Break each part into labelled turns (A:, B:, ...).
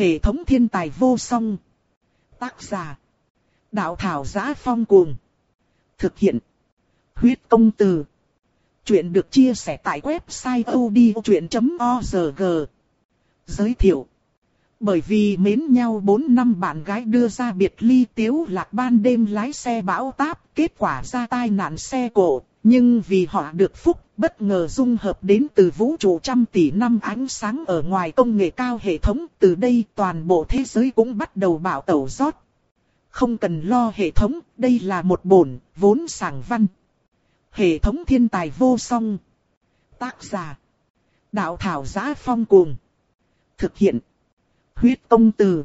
A: Hệ thống thiên tài vô song. Tác giả. Đạo thảo giá phong cuồng. Thực hiện. Huyết công từ. Chuyện được chia sẻ tại website odchuyện.org. Giới thiệu. Bởi vì mến nhau 4 năm bạn gái đưa ra biệt ly tiếu lạc ban đêm lái xe bão táp, kết quả ra tai nạn xe cổ nhưng vì họ được phúc, bất ngờ dung hợp đến từ vũ trụ trăm tỷ năm ánh sáng ở ngoài công nghệ cao hệ thống, từ đây toàn bộ thế giới cũng bắt đầu bảo tẩu rót. Không cần lo hệ thống, đây là một bổn, vốn sảng văn. Hệ thống thiên tài vô song. Tác giả. Đạo thảo giá phong cuồng. Thực hiện. Huyết công từ.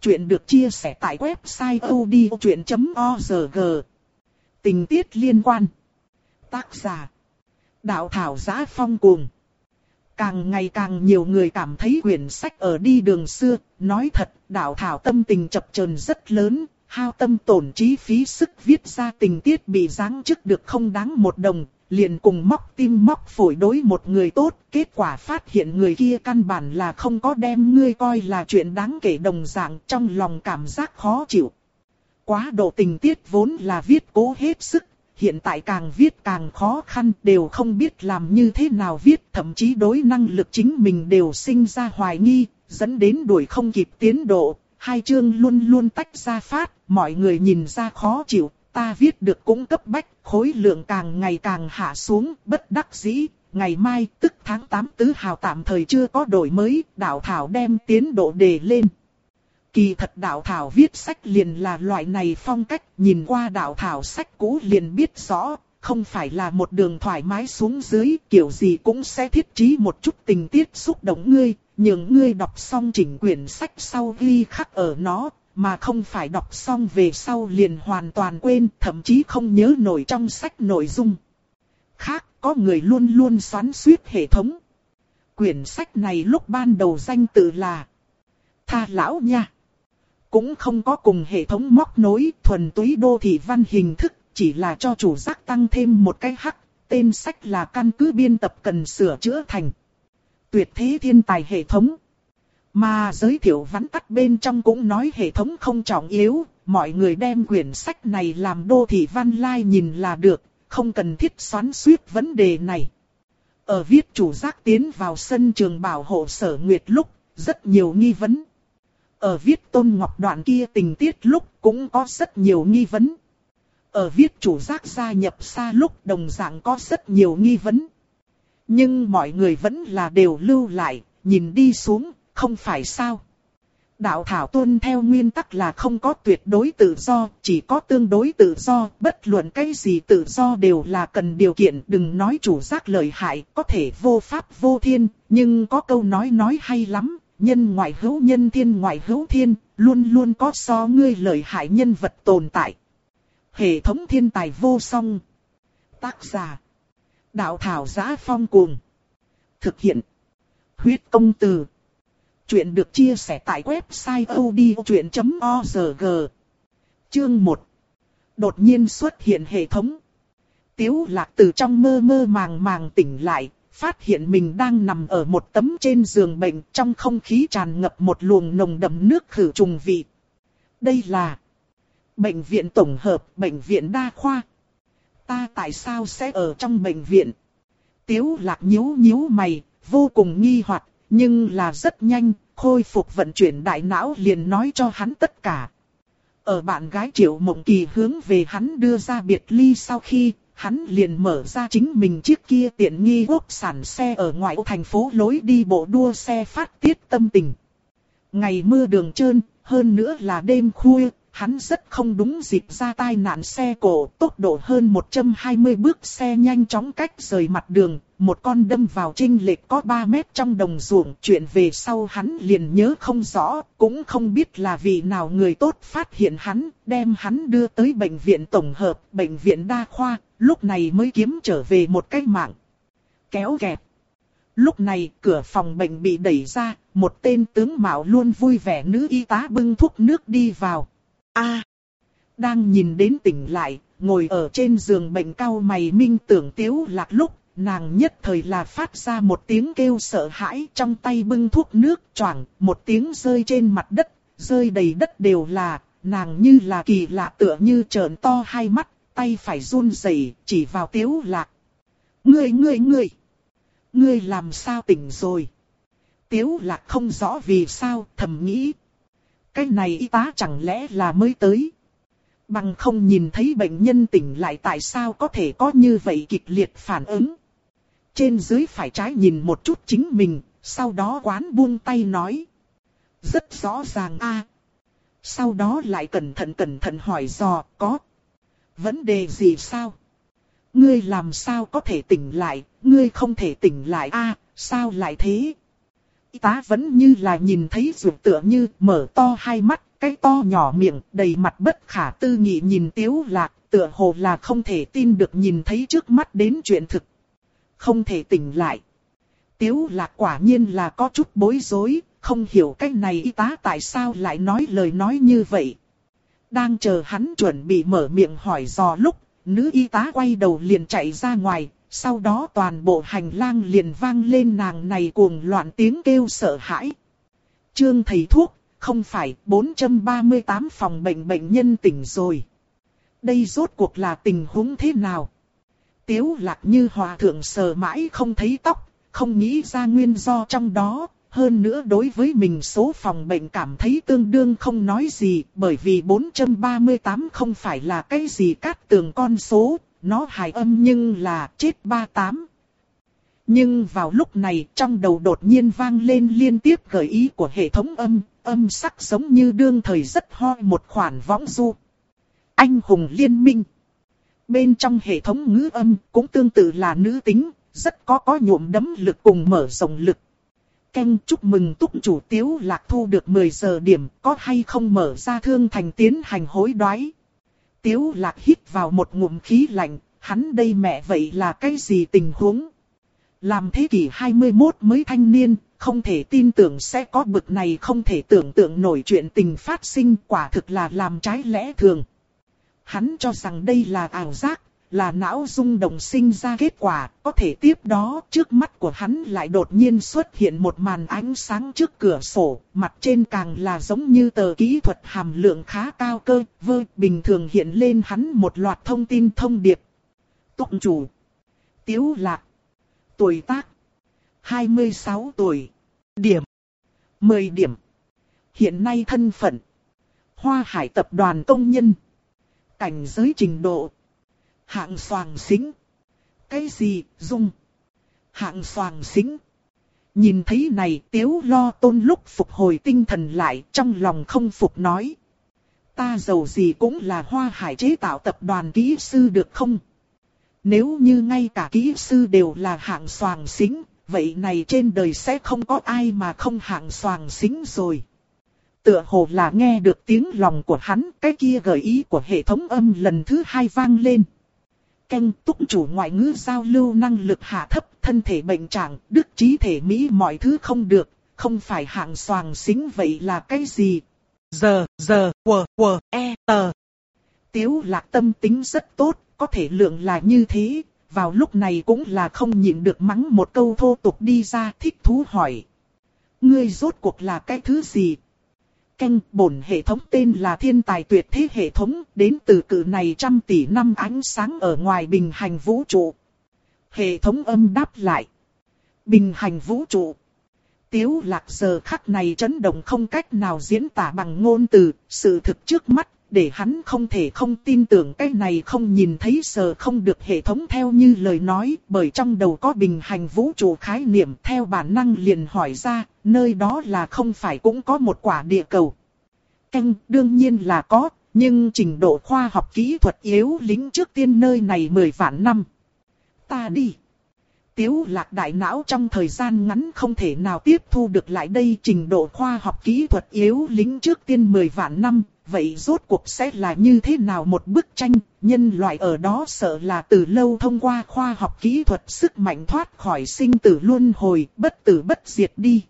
A: Chuyện được chia sẻ tại website odchuyện.org. Tình tiết liên quan. Tác giả. Đạo thảo giá phong cuồng. Càng ngày càng nhiều người cảm thấy quyển sách ở đi đường xưa, nói thật, đạo thảo tâm tình chập chờn rất lớn, hao tâm tổn trí phí sức viết ra tình tiết bị giáng chức được không đáng một đồng, liền cùng móc tim móc phổi đối một người tốt, kết quả phát hiện người kia căn bản là không có đem ngươi coi là chuyện đáng kể đồng dạng trong lòng cảm giác khó chịu. Quá độ tình tiết vốn là viết cố hết sức, hiện tại càng viết càng khó khăn đều không biết làm như thế nào viết thậm chí đối năng lực chính mình đều sinh ra hoài nghi, dẫn đến đuổi không kịp tiến độ, hai chương luôn luôn tách ra phát, mọi người nhìn ra khó chịu, ta viết được cũng cấp bách, khối lượng càng ngày càng hạ xuống, bất đắc dĩ. Ngày mai, tức tháng 8 tứ hào tạm thời chưa có đổi mới, đảo thảo đem tiến độ đề lên. Kỳ thật đạo thảo viết sách liền là loại này phong cách, nhìn qua đạo thảo sách cũ liền biết rõ, không phải là một đường thoải mái xuống dưới, kiểu gì cũng sẽ thiết trí một chút tình tiết xúc động ngươi, những ngươi đọc xong chỉnh quyển sách sau ghi khắc ở nó, mà không phải đọc xong về sau liền hoàn toàn quên, thậm chí không nhớ nổi trong sách nội dung. Khác, có người luôn luôn xoắn suýt hệ thống. Quyển sách này lúc ban đầu danh tự là Tha Lão Nha. Cũng không có cùng hệ thống móc nối thuần túy đô thị văn hình thức, chỉ là cho chủ giác tăng thêm một cái hắc, tên sách là căn cứ biên tập cần sửa chữa thành. Tuyệt thế thiên tài hệ thống. Mà giới thiệu vắn tắt bên trong cũng nói hệ thống không trọng yếu, mọi người đem quyển sách này làm đô thị văn lai nhìn là được, không cần thiết xoắn suýt vấn đề này. Ở viết chủ giác tiến vào sân trường bảo hộ sở nguyệt lúc, rất nhiều nghi vấn. Ở viết tôn ngọc đoạn kia tình tiết lúc cũng có rất nhiều nghi vấn. Ở viết chủ giác gia nhập xa lúc đồng dạng có rất nhiều nghi vấn. Nhưng mọi người vẫn là đều lưu lại, nhìn đi xuống, không phải sao. Đạo thảo tuân theo nguyên tắc là không có tuyệt đối tự do, chỉ có tương đối tự do, bất luận cái gì tự do đều là cần điều kiện, đừng nói chủ giác lợi hại, có thể vô pháp vô thiên, nhưng có câu nói nói hay lắm, nhân ngoại hữu nhân thiên ngoại hữu thiên, luôn luôn có so ngươi lợi hại nhân vật tồn tại. Hệ thống thiên tài vô song. Tác giả. Đạo thảo giá phong cuồng. Thực hiện. Huyết công từ. Chuyện được chia sẻ tại website odchuyện.org. Chương 1. Đột nhiên xuất hiện hệ thống. Tiếu lạc từ trong mơ mơ màng màng tỉnh lại, phát hiện mình đang nằm ở một tấm trên giường bệnh trong không khí tràn ngập một luồng nồng đậm nước khử trùng vị. Đây là bệnh viện tổng hợp, bệnh viện đa khoa. Ta tại sao sẽ ở trong bệnh viện? Tiếu lạc nhíu nhíu mày, vô cùng nghi hoặc, nhưng là rất nhanh, khôi phục vận chuyển đại não liền nói cho hắn tất cả. Ở bạn gái Triệu Mộng Kỳ hướng về hắn đưa ra biệt ly sau khi, hắn liền mở ra chính mình chiếc kia tiện nghi quốc sản xe ở ngoại ô thành phố lối đi bộ đua xe phát tiết tâm tình. Ngày mưa đường trơn, hơn nữa là đêm khuya, hắn rất không đúng dịp ra tai nạn xe cổ, tốc độ hơn 120 bước xe nhanh chóng cách rời mặt đường, một con đâm vào trinh lệch có 3 mét trong đồng ruộng, chuyện về sau hắn liền nhớ không rõ, cũng không biết là vì nào người tốt phát hiện hắn, đem hắn đưa tới bệnh viện tổng hợp, bệnh viện đa khoa, lúc này mới kiếm trở về một cái mạng. Kéo kẹt. Lúc này, cửa phòng bệnh bị đẩy ra, một tên tướng mạo luôn vui vẻ nữ y tá bưng thuốc nước đi vào. A. đang nhìn đến tỉnh lại, ngồi ở trên giường bệnh cao mày minh tưởng tiếu lạc lúc, nàng nhất thời là phát ra một tiếng kêu sợ hãi trong tay bưng thuốc nước choảng, một tiếng rơi trên mặt đất, rơi đầy đất đều là, nàng như là kỳ lạ tựa như trợn to hai mắt, tay phải run rẩy chỉ vào tiếu lạc. Ngươi ngươi ngươi, ngươi làm sao tỉnh rồi? Tiếu lạc không rõ vì sao, thầm nghĩ. Cái này y tá chẳng lẽ là mới tới? Bằng không nhìn thấy bệnh nhân tỉnh lại tại sao có thể có như vậy kịch liệt phản ứng. Trên dưới phải trái nhìn một chút chính mình, sau đó quán buông tay nói. Rất rõ ràng a. Sau đó lại cẩn thận cẩn thận hỏi dò, có vấn đề gì sao? Ngươi làm sao có thể tỉnh lại, ngươi không thể tỉnh lại a, sao lại thế? Y tá vẫn như là nhìn thấy ruột tựa như mở to hai mắt, cái to nhỏ miệng, đầy mặt bất khả tư nghị nhìn tiếu lạc, tựa hồ là không thể tin được nhìn thấy trước mắt đến chuyện thực. Không thể tỉnh lại. Tiếu lạc quả nhiên là có chút bối rối, không hiểu cái này y tá tại sao lại nói lời nói như vậy. Đang chờ hắn chuẩn bị mở miệng hỏi dò lúc, nữ y tá quay đầu liền chạy ra ngoài, sau đó toàn bộ hành lang liền vang lên nàng này cuồng loạn tiếng kêu sợ hãi. Trương thầy thuốc, không phải 438 phòng bệnh bệnh nhân tỉnh rồi. Đây rốt cuộc là tình huống thế nào? Tiếu lạc như hòa thượng sờ mãi không thấy tóc, không nghĩ ra nguyên do trong đó. Hơn nữa đối với mình số phòng bệnh cảm thấy tương đương không nói gì, bởi vì 438 không phải là cái gì cát tường con số, nó hài âm nhưng là chết 38. Nhưng vào lúc này trong đầu đột nhiên vang lên liên tiếp gợi ý của hệ thống âm, âm sắc giống như đương thời rất hoi một khoản võng du. Anh hùng liên minh. Bên trong hệ thống ngữ âm cũng tương tự là nữ tính, rất có có nhuộm đấm lực cùng mở rộng lực. Canh chúc mừng túc chủ tiếu lạc thu được 10 giờ điểm, có hay không mở ra thương thành tiến hành hối đoái. Tiếu lạc hít vào một ngụm khí lạnh, hắn đây mẹ vậy là cái gì tình huống? Làm thế kỷ 21 mới thanh niên, không thể tin tưởng sẽ có bực này không thể tưởng tượng nổi chuyện tình phát sinh quả thực là làm trái lẽ thường. Hắn cho rằng đây là ảo giác, là não rung động sinh ra kết quả, có thể tiếp đó trước mắt của hắn lại đột nhiên xuất hiện một màn ánh sáng trước cửa sổ, mặt trên càng là giống như tờ kỹ thuật hàm lượng khá cao cơ, vơ bình thường hiện lên hắn một loạt thông tin thông điệp. Tụng chủ. Tiếu Lạc. Tuổi tác. 26 tuổi. Điểm. 10 điểm. Hiện nay thân phận. Hoa Hải Tập đoàn Công nhân. Cảnh giới trình độ Hạng soàng xính. Cái gì, dung? Hạng soàng xính. Nhìn thấy này tiếu lo tôn lúc phục hồi tinh thần lại trong lòng không phục nói. Ta giàu gì cũng là hoa hải chế tạo tập đoàn kỹ sư được không? Nếu như ngay cả kỹ sư đều là hạng soàng xính, vậy này trên đời sẽ không có ai mà không hạng soàng xính rồi. Tựa hồ là nghe được tiếng lòng của hắn, cái kia gợi ý của hệ thống âm lần thứ hai vang lên canh túc chủ ngoại ngữ giao lưu năng lực hạ thấp, thân thể bệnh trạng, đức trí thể mỹ mọi thứ không được, không phải hạng soàng xính vậy là cái gì? Giờ, giờ, quờ, quờ, e, tờ. Tiếu lạc tâm tính rất tốt, có thể lượng là như thế, vào lúc này cũng là không nhịn được mắng một câu thô tục đi ra thích thú hỏi. Ngươi rốt cuộc là cái thứ gì? Canh bổn hệ thống tên là thiên tài tuyệt thế hệ thống, đến từ cử này trăm tỷ năm ánh sáng ở ngoài bình hành vũ trụ. Hệ thống âm đáp lại. Bình hành vũ trụ. Tiếu lạc giờ khắc này chấn động không cách nào diễn tả bằng ngôn từ, sự thực trước mắt, để hắn không thể không tin tưởng cái này không nhìn thấy sờ không được hệ thống theo như lời nói, bởi trong đầu có bình hành vũ trụ khái niệm theo bản năng liền hỏi ra, nơi đó là không phải cũng có một quả địa cầu. Canh đương nhiên là có, nhưng trình độ khoa học kỹ thuật yếu lính trước tiên nơi này mười vạn năm. Ta đi. Tiếu lạc đại não trong thời gian ngắn không thể nào tiếp thu được lại đây trình độ khoa học kỹ thuật yếu lính trước tiên 10 vạn năm, vậy rốt cuộc sẽ là như thế nào một bức tranh, nhân loại ở đó sợ là từ lâu thông qua khoa học kỹ thuật sức mạnh thoát khỏi sinh tử luân hồi, bất tử bất diệt đi.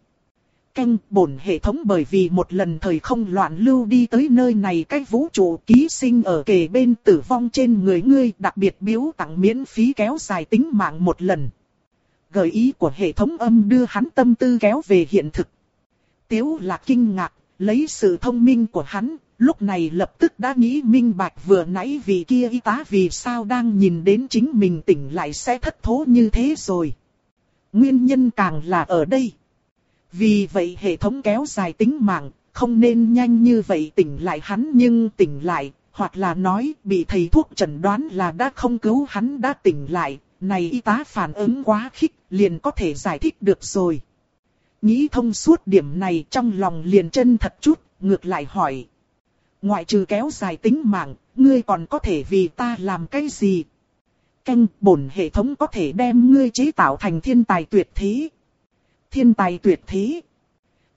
A: Canh bổn hệ thống bởi vì một lần thời không loạn lưu đi tới nơi này cái vũ trụ ký sinh ở kề bên tử vong trên người ngươi đặc biệt biếu tặng miễn phí kéo dài tính mạng một lần. Gợi ý của hệ thống âm đưa hắn tâm tư kéo về hiện thực. Tiếu lạc kinh ngạc, lấy sự thông minh của hắn, lúc này lập tức đã nghĩ minh bạch vừa nãy vì kia y tá vì sao đang nhìn đến chính mình tỉnh lại sẽ thất thố như thế rồi. Nguyên nhân càng là ở đây. Vì vậy hệ thống kéo dài tính mạng, không nên nhanh như vậy tỉnh lại hắn nhưng tỉnh lại, hoặc là nói bị thầy thuốc chẩn đoán là đã không cứu hắn đã tỉnh lại, này y tá phản ứng quá khích, liền có thể giải thích được rồi. Nghĩ thông suốt điểm này trong lòng liền chân thật chút, ngược lại hỏi. Ngoại trừ kéo dài tính mạng, ngươi còn có thể vì ta làm cái gì? Canh, bổn hệ thống có thể đem ngươi chế tạo thành thiên tài tuyệt thế. Thiên tài tuyệt thế.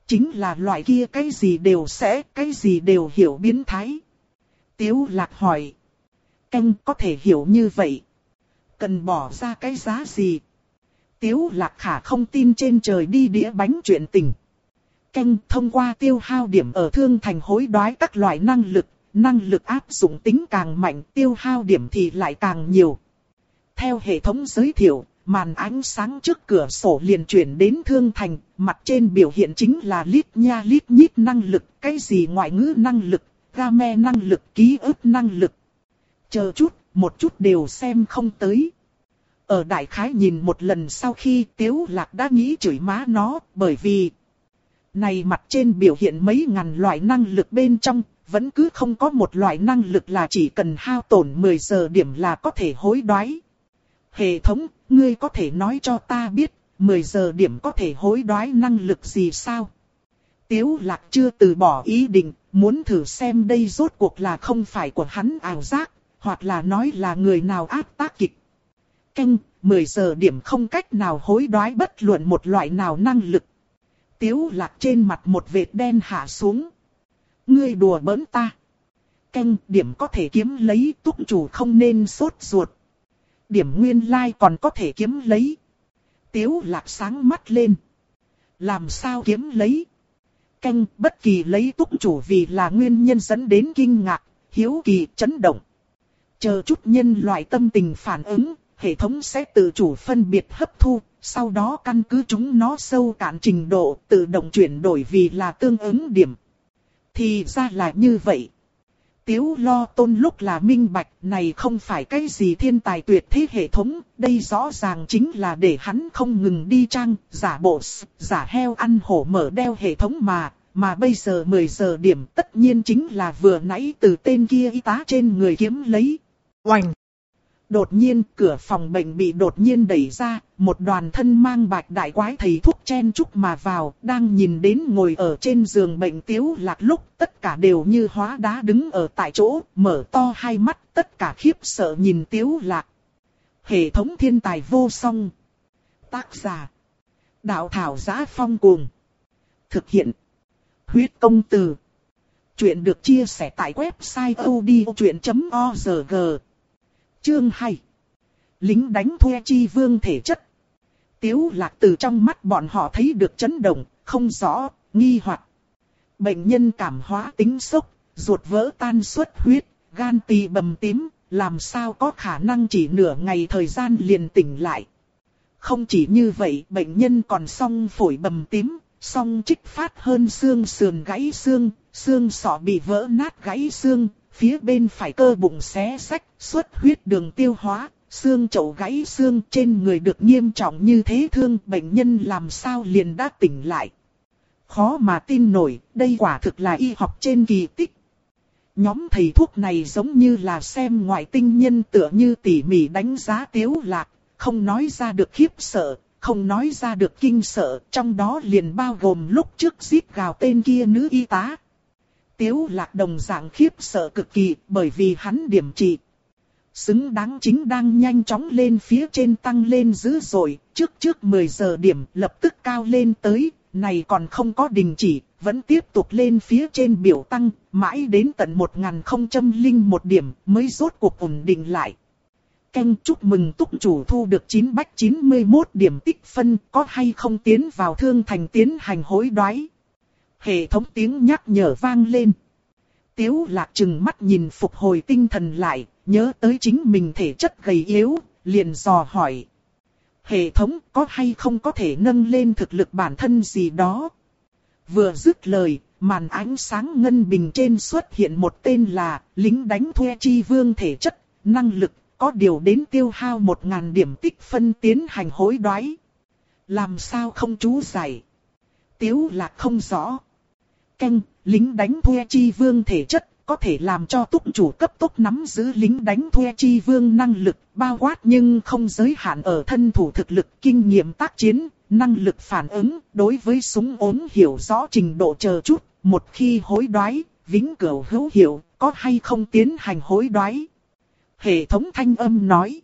A: Chính là loại kia cái gì đều sẽ, cái gì đều hiểu biến thái. Tiếu lạc hỏi. Canh có thể hiểu như vậy. Cần bỏ ra cái giá gì? Tiếu lạc khả không tin trên trời đi đĩa bánh chuyện tình. Canh thông qua tiêu hao điểm ở thương thành hối đoái các loại năng lực, năng lực áp dụng tính càng mạnh tiêu hao điểm thì lại càng nhiều. Theo hệ thống giới thiệu, màn ánh sáng trước cửa sổ liền chuyển đến thương thành, mặt trên biểu hiện chính là lít nha lít nhít năng lực, cái gì ngoại ngữ năng lực, game năng lực, ký ức năng lực. Chờ chút, một chút đều xem không tới. Ở đại khái nhìn một lần sau khi tiếu lạc đã nghĩ chửi má nó, bởi vì này mặt trên biểu hiện mấy ngàn loại năng lực bên trong, vẫn cứ không có một loại năng lực là chỉ cần hao tổn 10 giờ điểm là có thể hối đoái. Hệ thống, ngươi có thể nói cho ta biết, 10 giờ điểm có thể hối đoái năng lực gì sao? Tiếu lạc chưa từ bỏ ý định, muốn thử xem đây rốt cuộc là không phải của hắn ảo giác, hoặc là nói là người nào áp tác kịch. Canh, 10 giờ điểm không cách nào hối đoái bất luận một loại nào năng lực. Tiếu lạc trên mặt một vệt đen hạ xuống. Ngươi đùa bỡn ta. Canh, điểm có thể kiếm lấy túc chủ không nên sốt ruột. Điểm nguyên lai like còn có thể kiếm lấy. Tiếu lạc sáng mắt lên. Làm sao kiếm lấy? Canh, bất kỳ lấy túc chủ vì là nguyên nhân dẫn đến kinh ngạc, hiếu kỳ, chấn động. Chờ chút nhân loại tâm tình phản ứng, hệ thống sẽ tự chủ phân biệt hấp thu, sau đó căn cứ chúng nó sâu cạn trình độ tự động chuyển đổi vì là tương ứng điểm. Thì ra là như vậy. Tiếu lo tôn lúc là minh bạch này không phải cái gì thiên tài tuyệt thế hệ thống, đây rõ ràng chính là để hắn không ngừng đi trang, giả bộ, giả heo ăn hổ mở đeo hệ thống mà, mà bây giờ 10 giờ điểm tất nhiên chính là vừa nãy từ tên kia y tá trên người kiếm lấy. Oành! Đột nhiên cửa phòng bệnh bị đột nhiên đẩy ra, một đoàn thân mang bạch đại quái thầy thuốc chen chúc mà vào, đang nhìn đến ngồi ở trên giường bệnh tiếu lạc lúc tất cả đều như hóa đá đứng ở tại chỗ, mở to hai mắt, tất cả khiếp sợ nhìn tiếu lạc. Hệ thống thiên tài vô song. Tác giả. Đạo thảo giá phong cuồng. Thực hiện. Huyết công từ. Chuyện được chia sẻ tại website odchuyện.org. Chương 2 Lính đánh thuê chi vương thể chất. Tiếu lạc từ trong mắt bọn họ thấy được chấn động, không rõ, nghi hoặc. Bệnh nhân cảm hóa tính sốc, ruột vỡ tan suất huyết, gan tỳ bầm tím, làm sao có khả năng chỉ nửa ngày thời gian liền tỉnh lại. Không chỉ như vậy, bệnh nhân còn song phổi bầm tím, song trích phát hơn xương sườn gãy xương, xương sọ bị vỡ nát gãy xương, phía bên phải cơ bụng xé sách, xuất huyết đường tiêu hóa, xương chậu gãy xương trên người được nghiêm trọng như thế thương bệnh nhân làm sao liền đã tỉnh lại. Khó mà tin nổi, đây quả thực là y học trên kỳ tích. Nhóm thầy thuốc này giống như là xem ngoại tinh nhân tựa như tỉ mỉ đánh giá tiếu lạc, không nói ra được khiếp sợ, không nói ra được kinh sợ, trong đó liền bao gồm lúc trước giết gào tên kia nữ y tá. Tiếu lạc đồng dạng khiếp sợ cực kỳ bởi vì hắn điểm trị. Xứng đáng chính đang nhanh chóng lên phía trên tăng lên dữ dội, trước trước 10 giờ điểm lập tức cao lên tới, này còn không có đình chỉ, vẫn tiếp tục lên phía trên biểu tăng, mãi đến tận 1001 điểm mới rốt cuộc ổn định lại. Canh chúc mừng túc chủ thu được 9 bách 91 điểm tích phân có hay không tiến vào thương thành tiến hành hối đoái. Hệ thống tiếng nhắc nhở vang lên. Tiếu lạc chừng mắt nhìn phục hồi tinh thần lại, nhớ tới chính mình thể chất gầy yếu, liền dò hỏi. Hệ thống có hay không có thể nâng lên thực lực bản thân gì đó? Vừa dứt lời, màn ánh sáng ngân bình trên xuất hiện một tên là lính đánh thuê chi vương thể chất, năng lực, có điều đến tiêu hao một ngàn điểm tích phân tiến hành hối đoái. Làm sao không chú giải? Tiếu lạc không rõ. Canh, lính đánh thuê chi vương thể chất, có thể làm cho túc chủ cấp tốc nắm giữ lính đánh thuê chi vương năng lực bao quát nhưng không giới hạn ở thân thủ thực lực kinh nghiệm tác chiến, năng lực phản ứng, đối với súng ốm hiểu rõ trình độ chờ chút, một khi hối đoái, vĩnh cửu hữu hiệu, có hay không tiến hành hối đoái. Hệ thống thanh âm nói.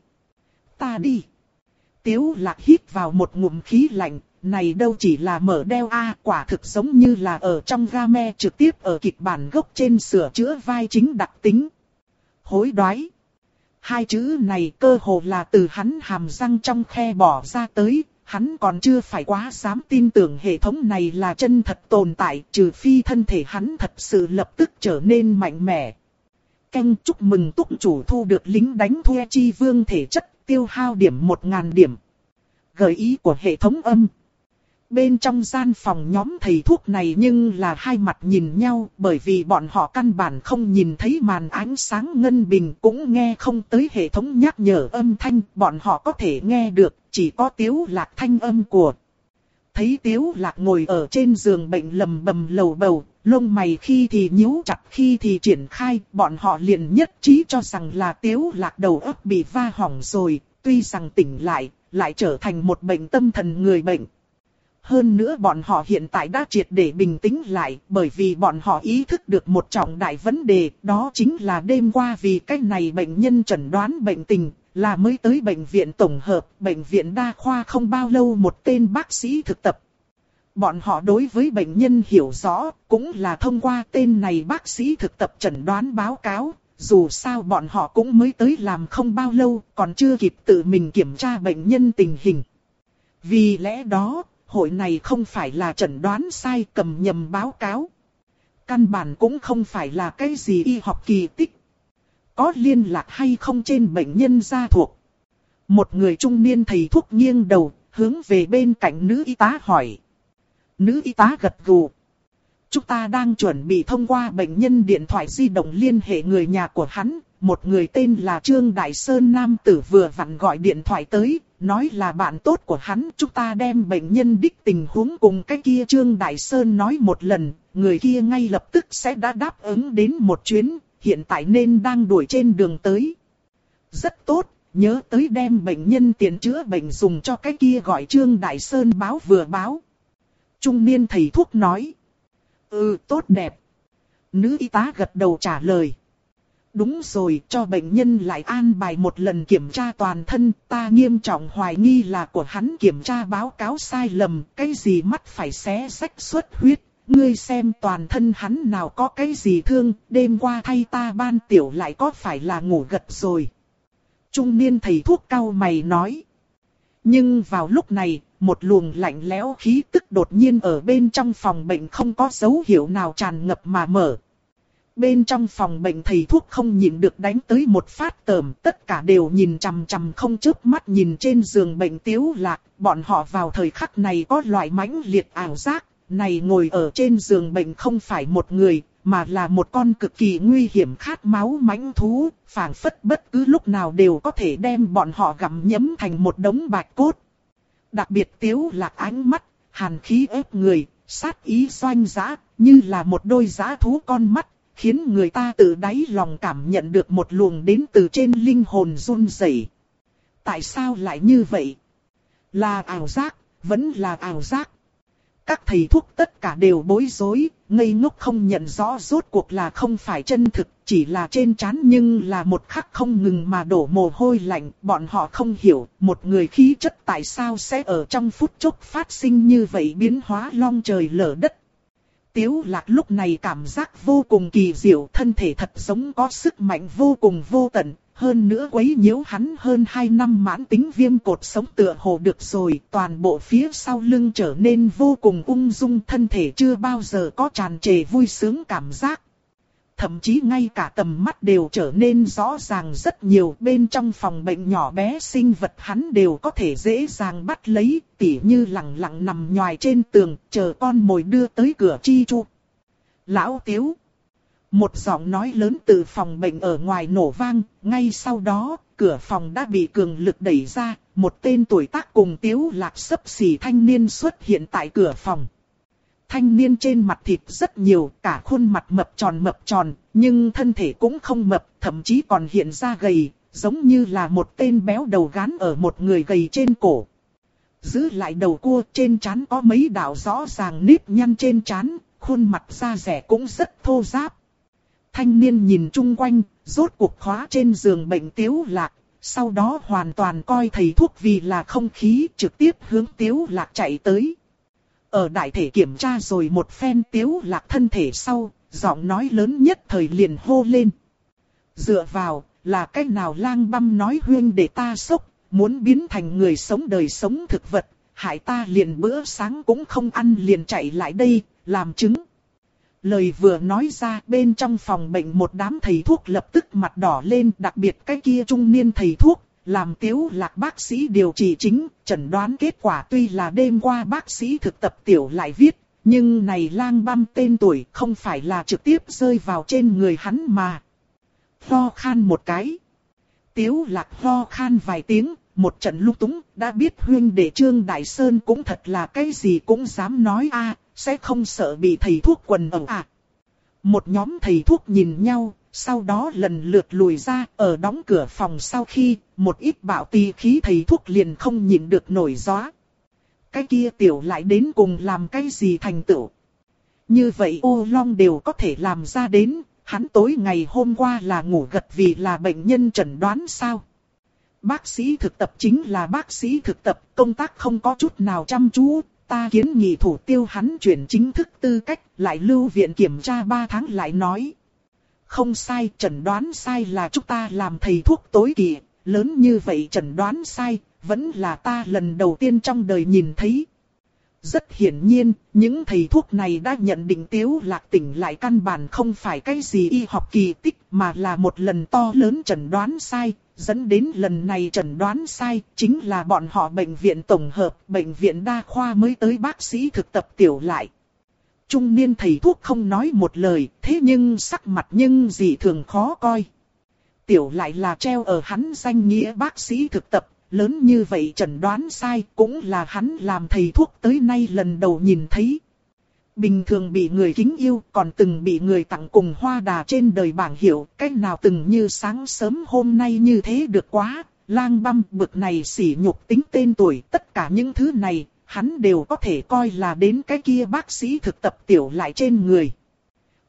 A: Ta đi. Tiếu lạc hít vào một ngụm khí lạnh, này đâu chỉ là mở đeo A quả thực giống như là ở trong game trực tiếp ở kịch bản gốc trên sửa chữa vai chính đặc tính. Hối đoái. Hai chữ này cơ hồ là từ hắn hàm răng trong khe bỏ ra tới, hắn còn chưa phải quá dám tin tưởng hệ thống này là chân thật tồn tại, trừ phi thân thể hắn thật sự lập tức trở nên mạnh mẽ. Canh chúc mừng túc chủ thu được lính đánh thuê chi vương thể chất tiêu hao điểm 1.000 điểm. Gợi ý của hệ thống âm. Bên trong gian phòng nhóm thầy thuốc này nhưng là hai mặt nhìn nhau bởi vì bọn họ căn bản không nhìn thấy màn ánh sáng ngân bình cũng nghe không tới hệ thống nhắc nhở âm thanh bọn họ có thể nghe được chỉ có tiếu lạc thanh âm của. Thấy tiếu lạc ngồi ở trên giường bệnh lầm bầm lầu bầu, lông mày khi thì nhíu chặt khi thì triển khai, bọn họ liền nhất trí cho rằng là tiếu lạc đầu óc bị va hỏng rồi, tuy rằng tỉnh lại, lại trở thành một bệnh tâm thần người bệnh. Hơn nữa bọn họ hiện tại đã triệt để bình tĩnh lại bởi vì bọn họ ý thức được một trọng đại vấn đề đó chính là đêm qua vì cách này bệnh nhân chẩn đoán bệnh tình là mới tới bệnh viện tổng hợp, bệnh viện đa khoa không bao lâu một tên bác sĩ thực tập. Bọn họ đối với bệnh nhân hiểu rõ, cũng là thông qua tên này bác sĩ thực tập chẩn đoán báo cáo, dù sao bọn họ cũng mới tới làm không bao lâu, còn chưa kịp tự mình kiểm tra bệnh nhân tình hình. Vì lẽ đó, hội này không phải là chẩn đoán sai cầm nhầm báo cáo. Căn bản cũng không phải là cái gì y học kỳ tích. Có liên lạc hay không trên bệnh nhân gia thuộc. Một người trung niên thầy thuốc nghiêng đầu, hướng về bên cạnh nữ y tá hỏi. Nữ y tá gật gù. Chúng ta đang chuẩn bị thông qua bệnh nhân điện thoại di động liên hệ người nhà của hắn. Một người tên là Trương Đại Sơn Nam Tử vừa vặn gọi điện thoại tới, nói là bạn tốt của hắn. Chúng ta đem bệnh nhân đích tình huống cùng cái kia Trương Đại Sơn nói một lần, người kia ngay lập tức sẽ đã đáp ứng đến một chuyến, hiện tại nên đang đuổi trên đường tới. Rất tốt, nhớ tới đem bệnh nhân tiền chữa bệnh dùng cho cái kia gọi Trương Đại Sơn báo vừa báo. Trung niên thầy thuốc nói. Ừ, tốt đẹp. Nữ y tá gật đầu trả lời. Đúng rồi, cho bệnh nhân lại an bài một lần kiểm tra toàn thân, ta nghiêm trọng hoài nghi là của hắn kiểm tra báo cáo sai lầm, cái gì mắt phải xé sách xuất huyết, ngươi xem toàn thân hắn nào có cái gì thương, đêm qua thay ta ban tiểu lại có phải là ngủ gật rồi. Trung niên thầy thuốc cao mày nói. Nhưng vào lúc này, một luồng lạnh lẽo khí tức đột nhiên ở bên trong phòng bệnh không có dấu hiệu nào tràn ngập mà mở. Bên trong phòng bệnh thầy thuốc không nhịn được đánh tới một phát tờm, tất cả đều nhìn chằm chằm không chớp mắt nhìn trên giường bệnh tiếu lạc, bọn họ vào thời khắc này có loại mãnh liệt ảo giác, này ngồi ở trên giường bệnh không phải một người, mà là một con cực kỳ nguy hiểm khát máu mãnh thú, phảng phất bất cứ lúc nào đều có thể đem bọn họ gặm nhấm thành một đống bạch cốt. Đặc biệt tiếu lạc ánh mắt, hàn khí ép người, sát ý doanh giã, như là một đôi giã thú con mắt, khiến người ta từ đáy lòng cảm nhận được một luồng đến từ trên linh hồn run rẩy. Tại sao lại như vậy? Là ảo giác, vẫn là ảo giác. Các thầy thuốc tất cả đều bối rối, ngây ngốc không nhận rõ rốt cuộc là không phải chân thực, chỉ là trên trán nhưng là một khắc không ngừng mà đổ mồ hôi lạnh, bọn họ không hiểu, một người khí chất tại sao sẽ ở trong phút chốc phát sinh như vậy biến hóa long trời lở đất. Tiếu lạc lúc này cảm giác vô cùng kỳ diệu, thân thể thật giống có sức mạnh vô cùng vô tận, hơn nữa quấy nhiễu hắn hơn 2 năm mãn tính viêm cột sống tựa hồ được rồi, toàn bộ phía sau lưng trở nên vô cùng ung dung thân thể chưa bao giờ có tràn trề vui sướng cảm giác. Thậm chí ngay cả tầm mắt đều trở nên rõ ràng rất nhiều bên trong phòng bệnh nhỏ bé sinh vật hắn đều có thể dễ dàng bắt lấy, tỉ như lặng lặng nằm nhòi trên tường, chờ con mồi đưa tới cửa chi chu. Lão Tiếu một giọng nói lớn từ phòng bệnh ở ngoài nổ vang, ngay sau đó, cửa phòng đã bị cường lực đẩy ra, một tên tuổi tác cùng tiếu lạc sấp xỉ thanh niên xuất hiện tại cửa phòng. Thanh niên trên mặt thịt rất nhiều, cả khuôn mặt mập tròn mập tròn, nhưng thân thể cũng không mập, thậm chí còn hiện ra gầy, giống như là một tên béo đầu gán ở một người gầy trên cổ. Giữ lại đầu cua trên trán có mấy đạo rõ ràng nếp nhăn trên trán, khuôn mặt da rẻ cũng rất thô ráp. Thanh niên nhìn chung quanh, rốt cuộc khóa trên giường bệnh tiếu lạc, sau đó hoàn toàn coi thầy thuốc vì là không khí trực tiếp hướng tiếu lạc chạy tới. Ở đại thể kiểm tra rồi một phen tiếu lạc thân thể sau, giọng nói lớn nhất thời liền hô lên. Dựa vào, là cách nào lang băm nói huyên để ta sốc, muốn biến thành người sống đời sống thực vật, hại ta liền bữa sáng cũng không ăn liền chạy lại đây, làm chứng. Lời vừa nói ra bên trong phòng bệnh một đám thầy thuốc lập tức mặt đỏ lên đặc biệt cái kia trung niên thầy thuốc, làm tiếu lạc bác sĩ điều trị chính, chẩn đoán kết quả tuy là đêm qua bác sĩ thực tập tiểu lại viết, nhưng này lang băm tên tuổi không phải là trực tiếp rơi vào trên người hắn mà. Ho khan một cái. Tiếu lạc ho khan vài tiếng, một trận lúc túng, đã biết huyên đệ trương Đại Sơn cũng thật là cái gì cũng dám nói a à, sẽ không sợ bị thầy thuốc quần ẩu à. Một nhóm thầy thuốc nhìn nhau, sau đó lần lượt lùi ra, ở đóng cửa phòng sau khi, một ít bạo tì khí thầy thuốc liền không nhịn được nổi gió. Cái kia tiểu lại đến cùng làm cái gì thành tựu. Như vậy ô long đều có thể làm ra đến, hắn tối ngày hôm qua là ngủ gật vì là bệnh nhân chẩn đoán sao. Bác sĩ thực tập chính là bác sĩ thực tập, công tác không có chút nào chăm chú, ta kiến nghị thủ tiêu hắn chuyển chính thức tư cách, lại lưu viện kiểm tra 3 tháng lại nói. Không sai, chẩn đoán sai là chúng ta làm thầy thuốc tối kỵ, lớn như vậy chẩn đoán sai, vẫn là ta lần đầu tiên trong đời nhìn thấy. Rất hiển nhiên, những thầy thuốc này đã nhận định tiếu lạc tỉnh lại căn bản không phải cái gì y học kỳ tích mà là một lần to lớn chẩn đoán sai, dẫn đến lần này chẩn đoán sai chính là bọn họ bệnh viện tổng hợp, bệnh viện đa khoa mới tới bác sĩ thực tập tiểu lại. Trung niên thầy thuốc không nói một lời, thế nhưng sắc mặt nhưng gì thường khó coi. Tiểu lại là treo ở hắn danh nghĩa bác sĩ thực tập, lớn như vậy chẩn đoán sai cũng là hắn làm thầy thuốc tới nay lần đầu nhìn thấy. Bình thường bị người kính yêu còn từng bị người tặng cùng hoa đà trên đời bảng hiệu, cách nào từng như sáng sớm hôm nay như thế được quá, lang băm bực này sỉ nhục tính tên tuổi, tất cả những thứ này, hắn đều có thể coi là đến cái kia bác sĩ thực tập tiểu lại trên người.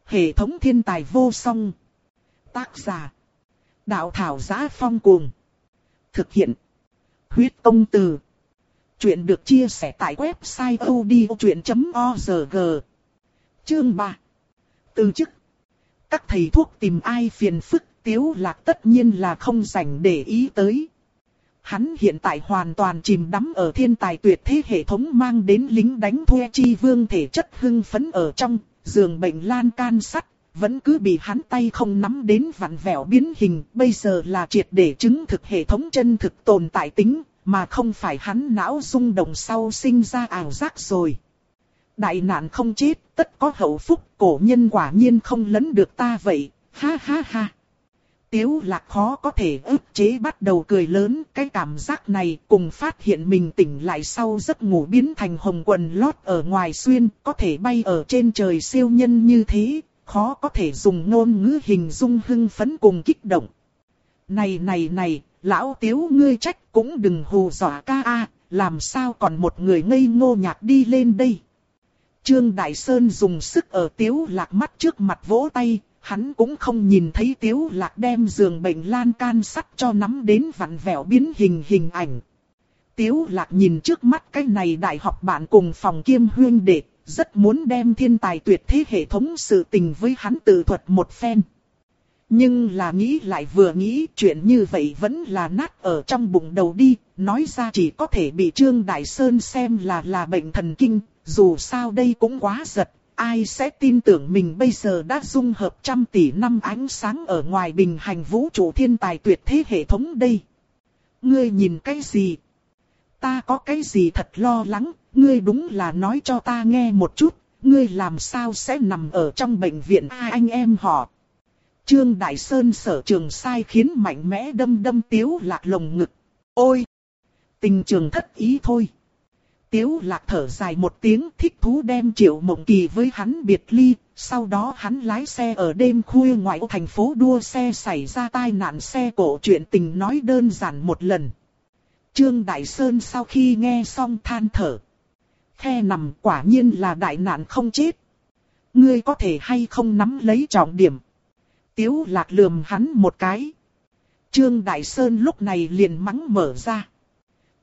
A: Hệ thống thiên tài vô song. Tác giả. Đạo thảo giá phong cuồng. Thực hiện. Huyết công từ. Chuyện được chia sẻ tại website odchuyện.org Chương 3 Từ chức Các thầy thuốc tìm ai phiền phức, tiếu lạc tất nhiên là không rảnh để ý tới. Hắn hiện tại hoàn toàn chìm đắm ở thiên tài tuyệt thế hệ thống mang đến lính đánh thuê chi vương thể chất hưng phấn ở trong, giường bệnh lan can sắt, vẫn cứ bị hắn tay không nắm đến vặn vẹo biến hình, bây giờ là triệt để chứng thực hệ thống chân thực tồn tại tính, mà không phải hắn não rung động sau sinh ra ảo giác rồi. Đại nạn không chết, tất có hậu phúc, cổ nhân quả nhiên không lấn được ta vậy, ha ha ha. Tiếu lạc khó có thể ức chế bắt đầu cười lớn, cái cảm giác này cùng phát hiện mình tỉnh lại sau giấc ngủ biến thành hồng quần lót ở ngoài xuyên, có thể bay ở trên trời siêu nhân như thế, khó có thể dùng ngôn ngữ hình dung hưng phấn cùng kích động. Này này này, lão tiếu ngươi trách cũng đừng hù dọa ca a, làm sao còn một người ngây ngô nhạc đi lên đây. Trương Đại Sơn dùng sức ở tiếu lạc mắt trước mặt vỗ tay, hắn cũng không nhìn thấy tiếu lạc đem giường bệnh lan can sắt cho nắm đến vặn vẹo biến hình hình ảnh. Tiếu lạc nhìn trước mắt cái này đại học bạn cùng phòng kiêm huyên đệ, rất muốn đem thiên tài tuyệt thế hệ thống sự tình với hắn tự thuật một phen. Nhưng là nghĩ lại vừa nghĩ chuyện như vậy vẫn là nát ở trong bụng đầu đi, nói ra chỉ có thể bị Trương Đại Sơn xem là là bệnh thần kinh, dù sao đây cũng quá giật, ai sẽ tin tưởng mình bây giờ đã dung hợp trăm tỷ năm ánh sáng ở ngoài bình hành vũ trụ thiên tài tuyệt thế hệ thống đây. Ngươi nhìn cái gì? Ta có cái gì thật lo lắng, ngươi đúng là nói cho ta nghe một chút, ngươi làm sao sẽ nằm ở trong bệnh viện hai anh em họ. Trương Đại Sơn sở trường sai khiến mạnh mẽ đâm đâm tiếu lạc lồng ngực. Ôi! Tình trường thất ý thôi. Tiếu lạc thở dài một tiếng thích thú đem triệu mộng kỳ với hắn biệt ly, sau đó hắn lái xe ở đêm khuya ngoại thành phố đua xe xảy ra tai nạn xe cổ chuyện tình nói đơn giản một lần. Trương Đại Sơn sau khi nghe xong than thở. Khe nằm quả nhiên là đại nạn không chết. Ngươi có thể hay không nắm lấy trọng điểm. Tiếu lạc lườm hắn một cái. Trương Đại Sơn lúc này liền mắng mở ra.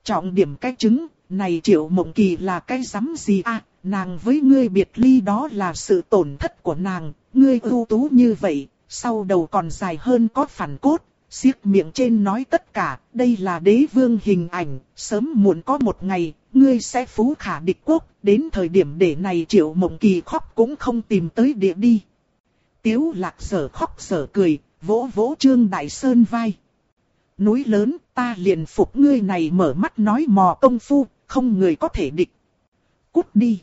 A: Trọng điểm cái chứng, này triệu mộng kỳ là cái rắm gì à, nàng với ngươi biệt ly đó là sự tổn thất của nàng, ngươi ưu tú như vậy, sau đầu còn dài hơn có phản cốt, siết miệng trên nói tất cả, đây là đế vương hình ảnh, sớm muộn có một ngày, ngươi sẽ phú khả địch quốc, đến thời điểm để này triệu mộng kỳ khóc cũng không tìm tới địa đi. Tiếu lạc sở khóc sở cười, vỗ vỗ trương đại sơn vai. Núi lớn, ta liền phục ngươi này mở mắt nói mò công phu, không người có thể địch. Cút đi.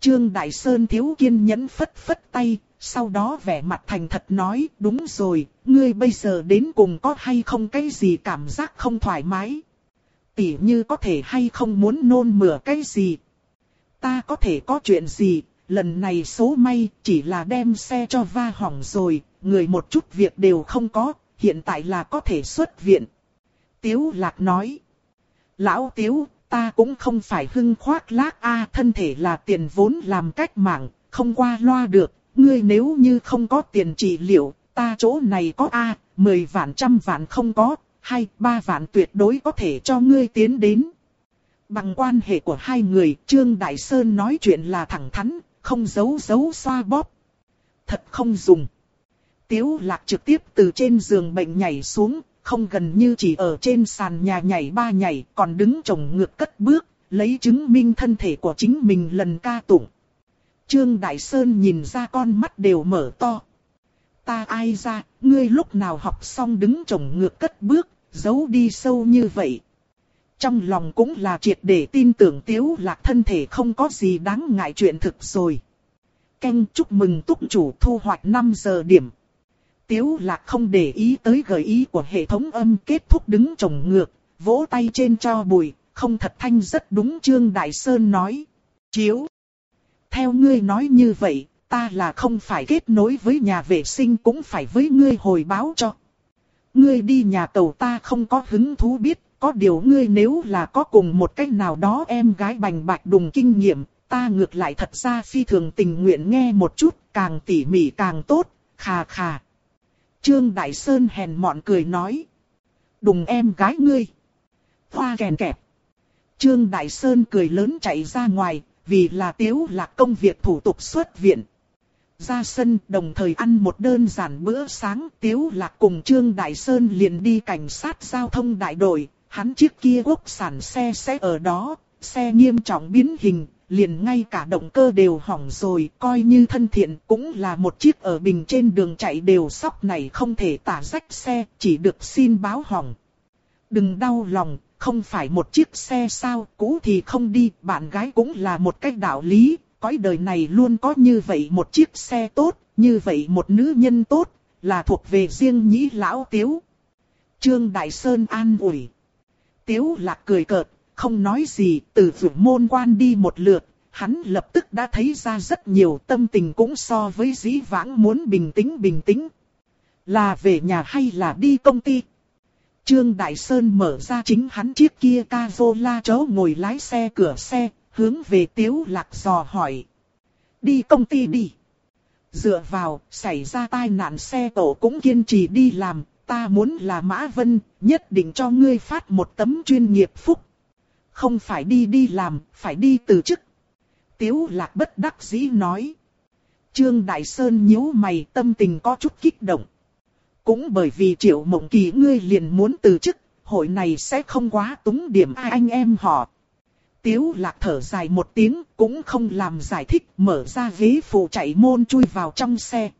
A: Trương Đại Sơn thiếu kiên nhẫn phất phất tay, sau đó vẻ mặt thành thật nói, đúng rồi, ngươi bây giờ đến cùng có hay không cái gì cảm giác không thoải mái. Tỉ như có thể hay không muốn nôn mửa cái gì. Ta có thể có chuyện gì, lần này số may chỉ là đem xe cho va hỏng rồi, người một chút việc đều không có, hiện tại là có thể xuất viện. Tiếu Lạc nói. Lão Tiếu, ta cũng không phải hưng khoác lác a thân thể là tiền vốn làm cách mạng, không qua loa được, ngươi nếu như không có tiền trị liệu, ta chỗ này có a, mười vạn trăm vạn không có, hay ba vạn tuyệt đối có thể cho ngươi tiến đến. Bằng quan hệ của hai người, Trương Đại Sơn nói chuyện là thẳng thắn, không giấu giấu xoa bóp. Thật không dùng. Tiếu lạc trực tiếp từ trên giường bệnh nhảy xuống, không gần như chỉ ở trên sàn nhà nhảy ba nhảy, còn đứng trồng ngược cất bước, lấy chứng minh thân thể của chính mình lần ca tụng. Trương Đại Sơn nhìn ra con mắt đều mở to. Ta ai ra, ngươi lúc nào học xong đứng trồng ngược cất bước, giấu đi sâu như vậy. Trong lòng cũng là triệt để tin tưởng tiếu lạc thân thể không có gì đáng ngại chuyện thực rồi. Canh chúc mừng túc chủ thu hoạch 5 giờ điểm. Tiếu lạc không để ý tới gợi ý của hệ thống âm kết thúc đứng trồng ngược, vỗ tay trên cho bụi, không thật thanh rất đúng Trương Đại Sơn nói. Chiếu. Theo ngươi nói như vậy, ta là không phải kết nối với nhà vệ sinh cũng phải với ngươi hồi báo cho. Ngươi đi nhà cầu ta không có hứng thú biết, có điều ngươi nếu là có cùng một cách nào đó em gái bành bạch đùng kinh nghiệm, ta ngược lại thật ra phi thường tình nguyện nghe một chút, càng tỉ mỉ càng tốt, khà khà. Trương Đại Sơn hèn mọn cười nói. Đùng em gái ngươi. Hoa kèn kẹp. Trương Đại Sơn cười lớn chạy ra ngoài, vì là tiếu là công việc thủ tục xuất viện. Ra sân đồng thời ăn một đơn giản bữa sáng tiếu lạc cùng Trương Đại Sơn liền đi cảnh sát giao thông đại đội, hắn chiếc kia quốc sản xe sẽ ở đó, xe nghiêm trọng biến hình, liền ngay cả động cơ đều hỏng rồi, coi như thân thiện cũng là một chiếc ở bình trên đường chạy đều sóc này không thể tả rách xe, chỉ được xin báo hỏng. Đừng đau lòng, không phải một chiếc xe sao, cũ thì không đi, bạn gái cũng là một cách đạo lý, cõi đời này luôn có như vậy một chiếc xe tốt, như vậy một nữ nhân tốt, là thuộc về riêng nhĩ lão tiếu. Trương Đại Sơn an ủi. Tiếu lạc cười cợt, không nói gì, từ vườn môn quan đi một lượt, hắn lập tức đã thấy ra rất nhiều tâm tình cũng so với dĩ vãng muốn bình tĩnh bình tĩnh. Là về nhà hay là đi công ty? Trương Đại Sơn mở ra chính hắn chiếc kia Cazola chó ngồi lái xe cửa xe, hướng về Tiếu Lạc dò hỏi. Đi công ty đi. Dựa vào, xảy ra tai nạn xe tổ cũng kiên trì đi làm, ta muốn là Mã Vân, nhất định cho ngươi phát một tấm chuyên nghiệp phúc. Không phải đi đi làm, phải đi từ chức. Tiếu lạc bất đắc dĩ nói. Trương Đại Sơn nhíu mày tâm tình có chút kích động. Cũng bởi vì triệu mộng kỳ ngươi liền muốn từ chức, hội này sẽ không quá túng điểm ai anh em họ. Tiếu lạc thở dài một tiếng, cũng không làm giải thích, mở ra ghế phụ chạy môn chui vào trong xe.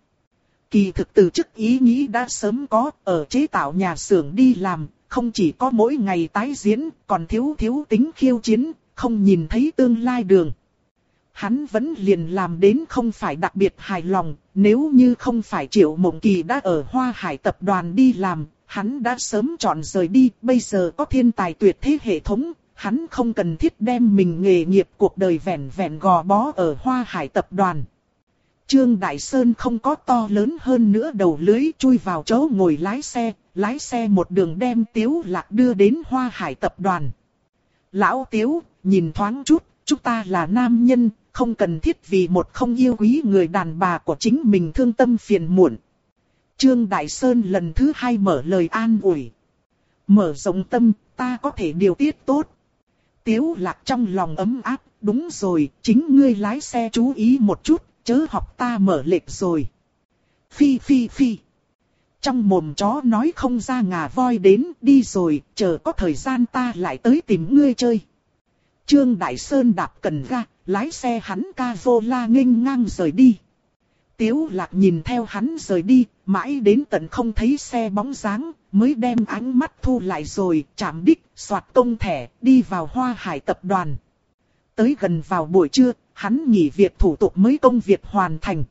A: Kỳ thực từ chức ý nghĩ đã sớm có, ở chế tạo nhà xưởng đi làm, không chỉ có mỗi ngày tái diễn, còn thiếu thiếu tính khiêu chiến, không nhìn thấy tương lai đường. Hắn vẫn liền làm đến không phải đặc biệt hài lòng, nếu như không phải Triệu Mộng Kỳ đã ở Hoa Hải tập đoàn đi làm, hắn đã sớm chọn rời đi, bây giờ có thiên tài tuyệt thế hệ thống, hắn không cần thiết đem mình nghề nghiệp cuộc đời vẹn vẹn gò bó ở Hoa Hải tập đoàn. Trương Đại Sơn không có to lớn hơn nữa đầu lưới chui vào chỗ ngồi lái xe, lái xe một đường đem Tiếu Lạc đưa đến Hoa Hải tập đoàn. Lão Tiếu, nhìn thoáng chút, chúng ta là nam nhân, không cần thiết vì một không yêu quý người đàn bà của chính mình thương tâm phiền muộn. Trương Đại Sơn lần thứ hai mở lời an ủi. Mở rộng tâm, ta có thể điều tiết tốt. Tiếu lạc trong lòng ấm áp, đúng rồi, chính ngươi lái xe chú ý một chút, chớ học ta mở lệch rồi. Phi phi phi. Trong mồm chó nói không ra ngà voi đến, đi rồi, chờ có thời gian ta lại tới tìm ngươi chơi. Trương Đại Sơn đạp cần ga, lái xe hắn ca vô la nghênh ngang rời đi. Tiếu lạc nhìn theo hắn rời đi, mãi đến tận không thấy xe bóng dáng, mới đem ánh mắt thu lại rồi, chạm đích, soạt công thẻ, đi vào hoa hải tập đoàn. Tới gần vào buổi trưa, hắn nghỉ việc thủ tục mới công việc hoàn thành.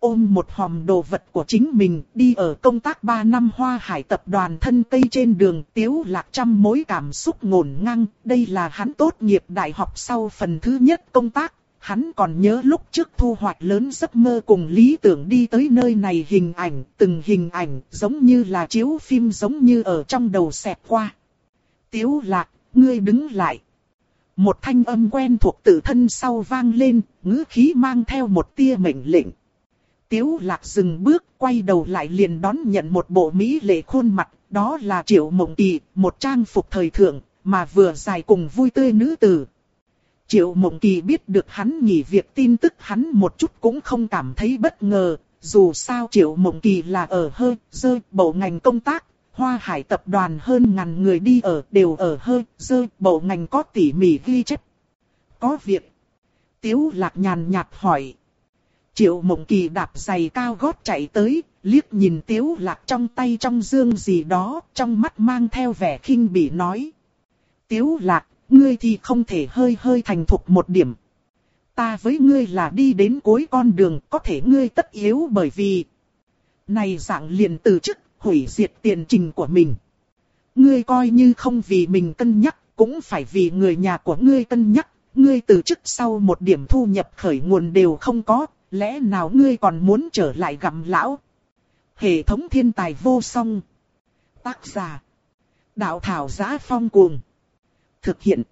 A: Ôm một hòm đồ vật của chính mình, đi ở công tác 3 năm hoa hải tập đoàn thân cây trên đường tiếu lạc trăm mối cảm xúc ngổn ngang. Đây là hắn tốt nghiệp đại học sau phần thứ nhất công tác, Hắn còn nhớ lúc trước thu hoạch lớn giấc mơ cùng lý tưởng đi tới nơi này hình ảnh, từng hình ảnh giống như là chiếu phim giống như ở trong đầu xẹt qua. Tiếu lạc, ngươi đứng lại. Một thanh âm quen thuộc tự thân sau vang lên, ngữ khí mang theo một tia mệnh lệnh. Tiếu lạc dừng bước, quay đầu lại liền đón nhận một bộ mỹ lệ khuôn mặt, đó là triệu mộng kỳ, một trang phục thời thượng, mà vừa dài cùng vui tươi nữ tử. Triệu Mộng Kỳ biết được hắn nghỉ việc tin tức hắn một chút cũng không cảm thấy bất ngờ, dù sao Triệu Mộng Kỳ là ở hơi, rơi bộ ngành công tác, Hoa Hải tập đoàn hơn ngàn người đi ở đều ở hơi, rơi bộ ngành có tỉ mỉ ghi chép. Có việc. Tiếu lạc nhàn nhạt hỏi. Triệu Mộng Kỳ đạp giày cao gót chạy tới, liếc nhìn Tiếu lạc trong tay trong dương gì đó, trong mắt mang theo vẻ khinh bỉ nói. Tiếu lạc, ngươi thì không thể hơi hơi thành thục một điểm. Ta với ngươi là đi đến cuối con đường, có thể ngươi tất yếu bởi vì... Này dạng liền từ chức, hủy diệt tiền trình của mình. Ngươi coi như không vì mình cân nhắc, cũng phải vì người nhà của ngươi cân nhắc. Ngươi từ chức sau một điểm thu nhập khởi nguồn đều không có, lẽ nào ngươi còn muốn trở lại gặm lão? Hệ thống thiên tài vô song. Tác giả. Đạo thảo giá phong cuồng. Thực hiện.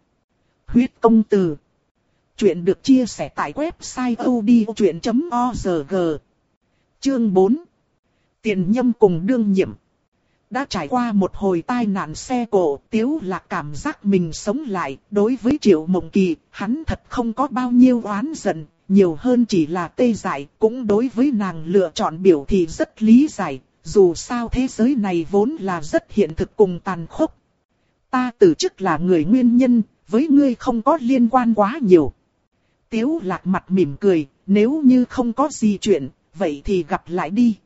A: Huyết công từ. Chuyện được chia sẻ tại website odchuyện.org. Chương 4. Tiền nhâm cùng đương nhiệm. Đã trải qua một hồi tai nạn xe cộ, Tiếu Lạc cảm giác mình sống lại, đối với Triệu Mộng Kỳ, hắn thật không có bao nhiêu oán giận, nhiều hơn chỉ là tê dại, cũng đối với nàng lựa chọn biểu thị rất lý giải, dù sao thế giới này vốn là rất hiện thực cùng tàn khốc, ta từ chức là người nguyên nhân, với ngươi không có liên quan quá nhiều. Tiếu lạc mặt mỉm cười, nếu như không có gì chuyện, vậy thì gặp lại đi.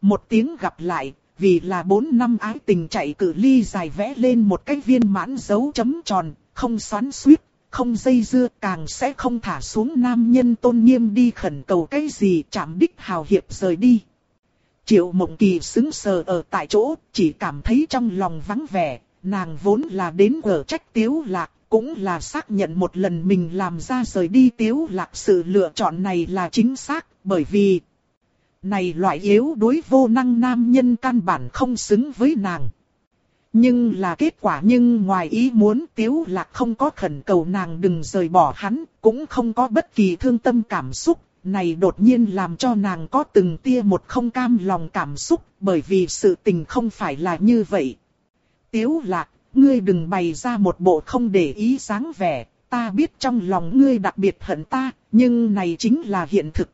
A: Một tiếng gặp lại, vì là bốn năm ái tình chạy cử ly dài vẽ lên một cái viên mãn dấu chấm tròn, không xoắn suýt, không dây dưa càng sẽ không thả xuống nam nhân tôn nghiêm đi khẩn cầu cái gì chạm đích hào hiệp rời đi. Triệu mộng kỳ xứng sờ ở tại chỗ, chỉ cảm thấy trong lòng vắng vẻ, nàng vốn là đến ở trách tiếu lạc, cũng là xác nhận một lần mình làm ra rời đi tiếu lạc sự lựa chọn này là chính xác, bởi vì này loại yếu đối vô năng nam nhân căn bản không xứng với nàng. Nhưng là kết quả nhưng ngoài ý muốn tiếu lạc không có khẩn cầu nàng đừng rời bỏ hắn, cũng không có bất kỳ thương tâm cảm xúc, này đột nhiên làm cho nàng có từng tia một không cam lòng cảm xúc, bởi vì sự tình không phải là như vậy. Tiếu lạc, ngươi đừng bày ra một bộ không để ý sáng vẻ, ta biết trong lòng ngươi đặc biệt hận ta, nhưng này chính là hiện thực.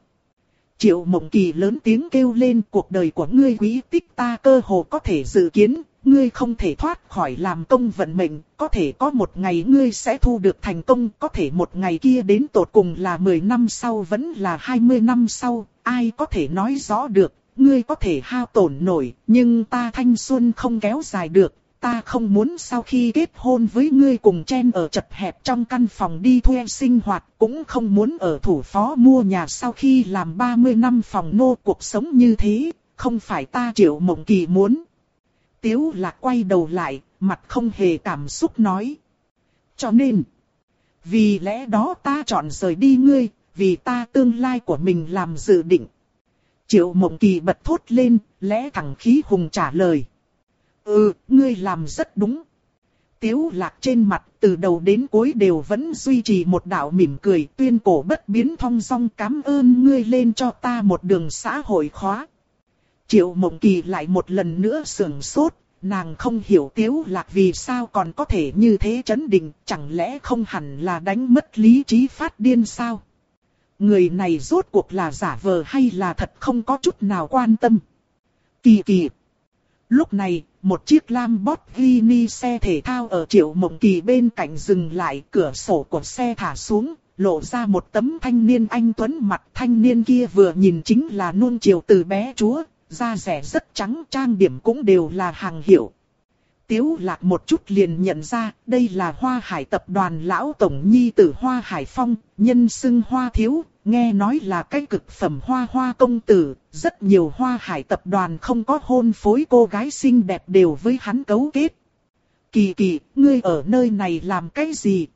A: Triệu Mộng Kỳ lớn tiếng kêu lên cuộc đời của ngươi quý tích ta cơ hồ có thể dự kiến, ngươi không thể thoát khỏi làm công vận mệnh, có thể có một ngày ngươi sẽ thu được thành công, có thể một ngày kia đến tột cùng là 10 năm sau vẫn là 20 năm sau, ai có thể nói rõ được, ngươi có thể hao tổn nổi, nhưng ta thanh xuân không kéo dài được, ta không muốn sau khi kết hôn với ngươi cùng chen ở chật hẹp trong căn phòng đi thuê sinh hoạt, cũng không muốn ở thủ phó mua nhà sau khi làm 30 năm phòng nô cuộc sống như thế, không phải ta triệu mộng kỳ muốn. Tiếu lạc quay đầu lại, mặt không hề cảm xúc nói. Cho nên, vì lẽ đó ta chọn rời đi ngươi, vì ta tương lai của mình làm dự định. Triệu mộng kỳ bật thốt lên, lẽ thẳng khí hùng trả lời. Ừ, ngươi làm rất đúng. Tiếu lạc trên mặt từ đầu đến cuối đều vẫn duy trì một đạo mỉm cười tuyên cổ bất biến thong song cảm ơn ngươi lên cho ta một đường xã hội khóa. Triệu mộng kỳ lại một lần nữa sưởng sốt, nàng không hiểu tiếu lạc vì sao còn có thể như thế chấn định, chẳng lẽ không hẳn là đánh mất lý trí phát điên sao? Người này rốt cuộc là giả vờ hay là thật không có chút nào quan tâm? Kỳ kỳ. Lúc này, một chiếc Lamborghini xe thể thao ở triệu mộng kỳ bên cạnh dừng lại, cửa sổ của xe thả xuống, lộ ra một tấm thanh niên anh tuấn mặt thanh niên kia vừa nhìn chính là nuông chiều từ bé chúa, da rẻ rất trắng trang điểm cũng đều là hàng hiệu. Tiếu lạc một chút liền nhận ra, đây là Hoa Hải tập đoàn lão tổng nhi tử Hoa Hải Phong, nhân xưng Hoa Thiếu, nghe nói là cái cực phẩm Hoa Hoa công tử, rất nhiều Hoa Hải tập đoàn không có hôn phối cô gái xinh đẹp đều với hắn cấu kết. Kỳ kỳ, ngươi ở nơi này làm cái gì?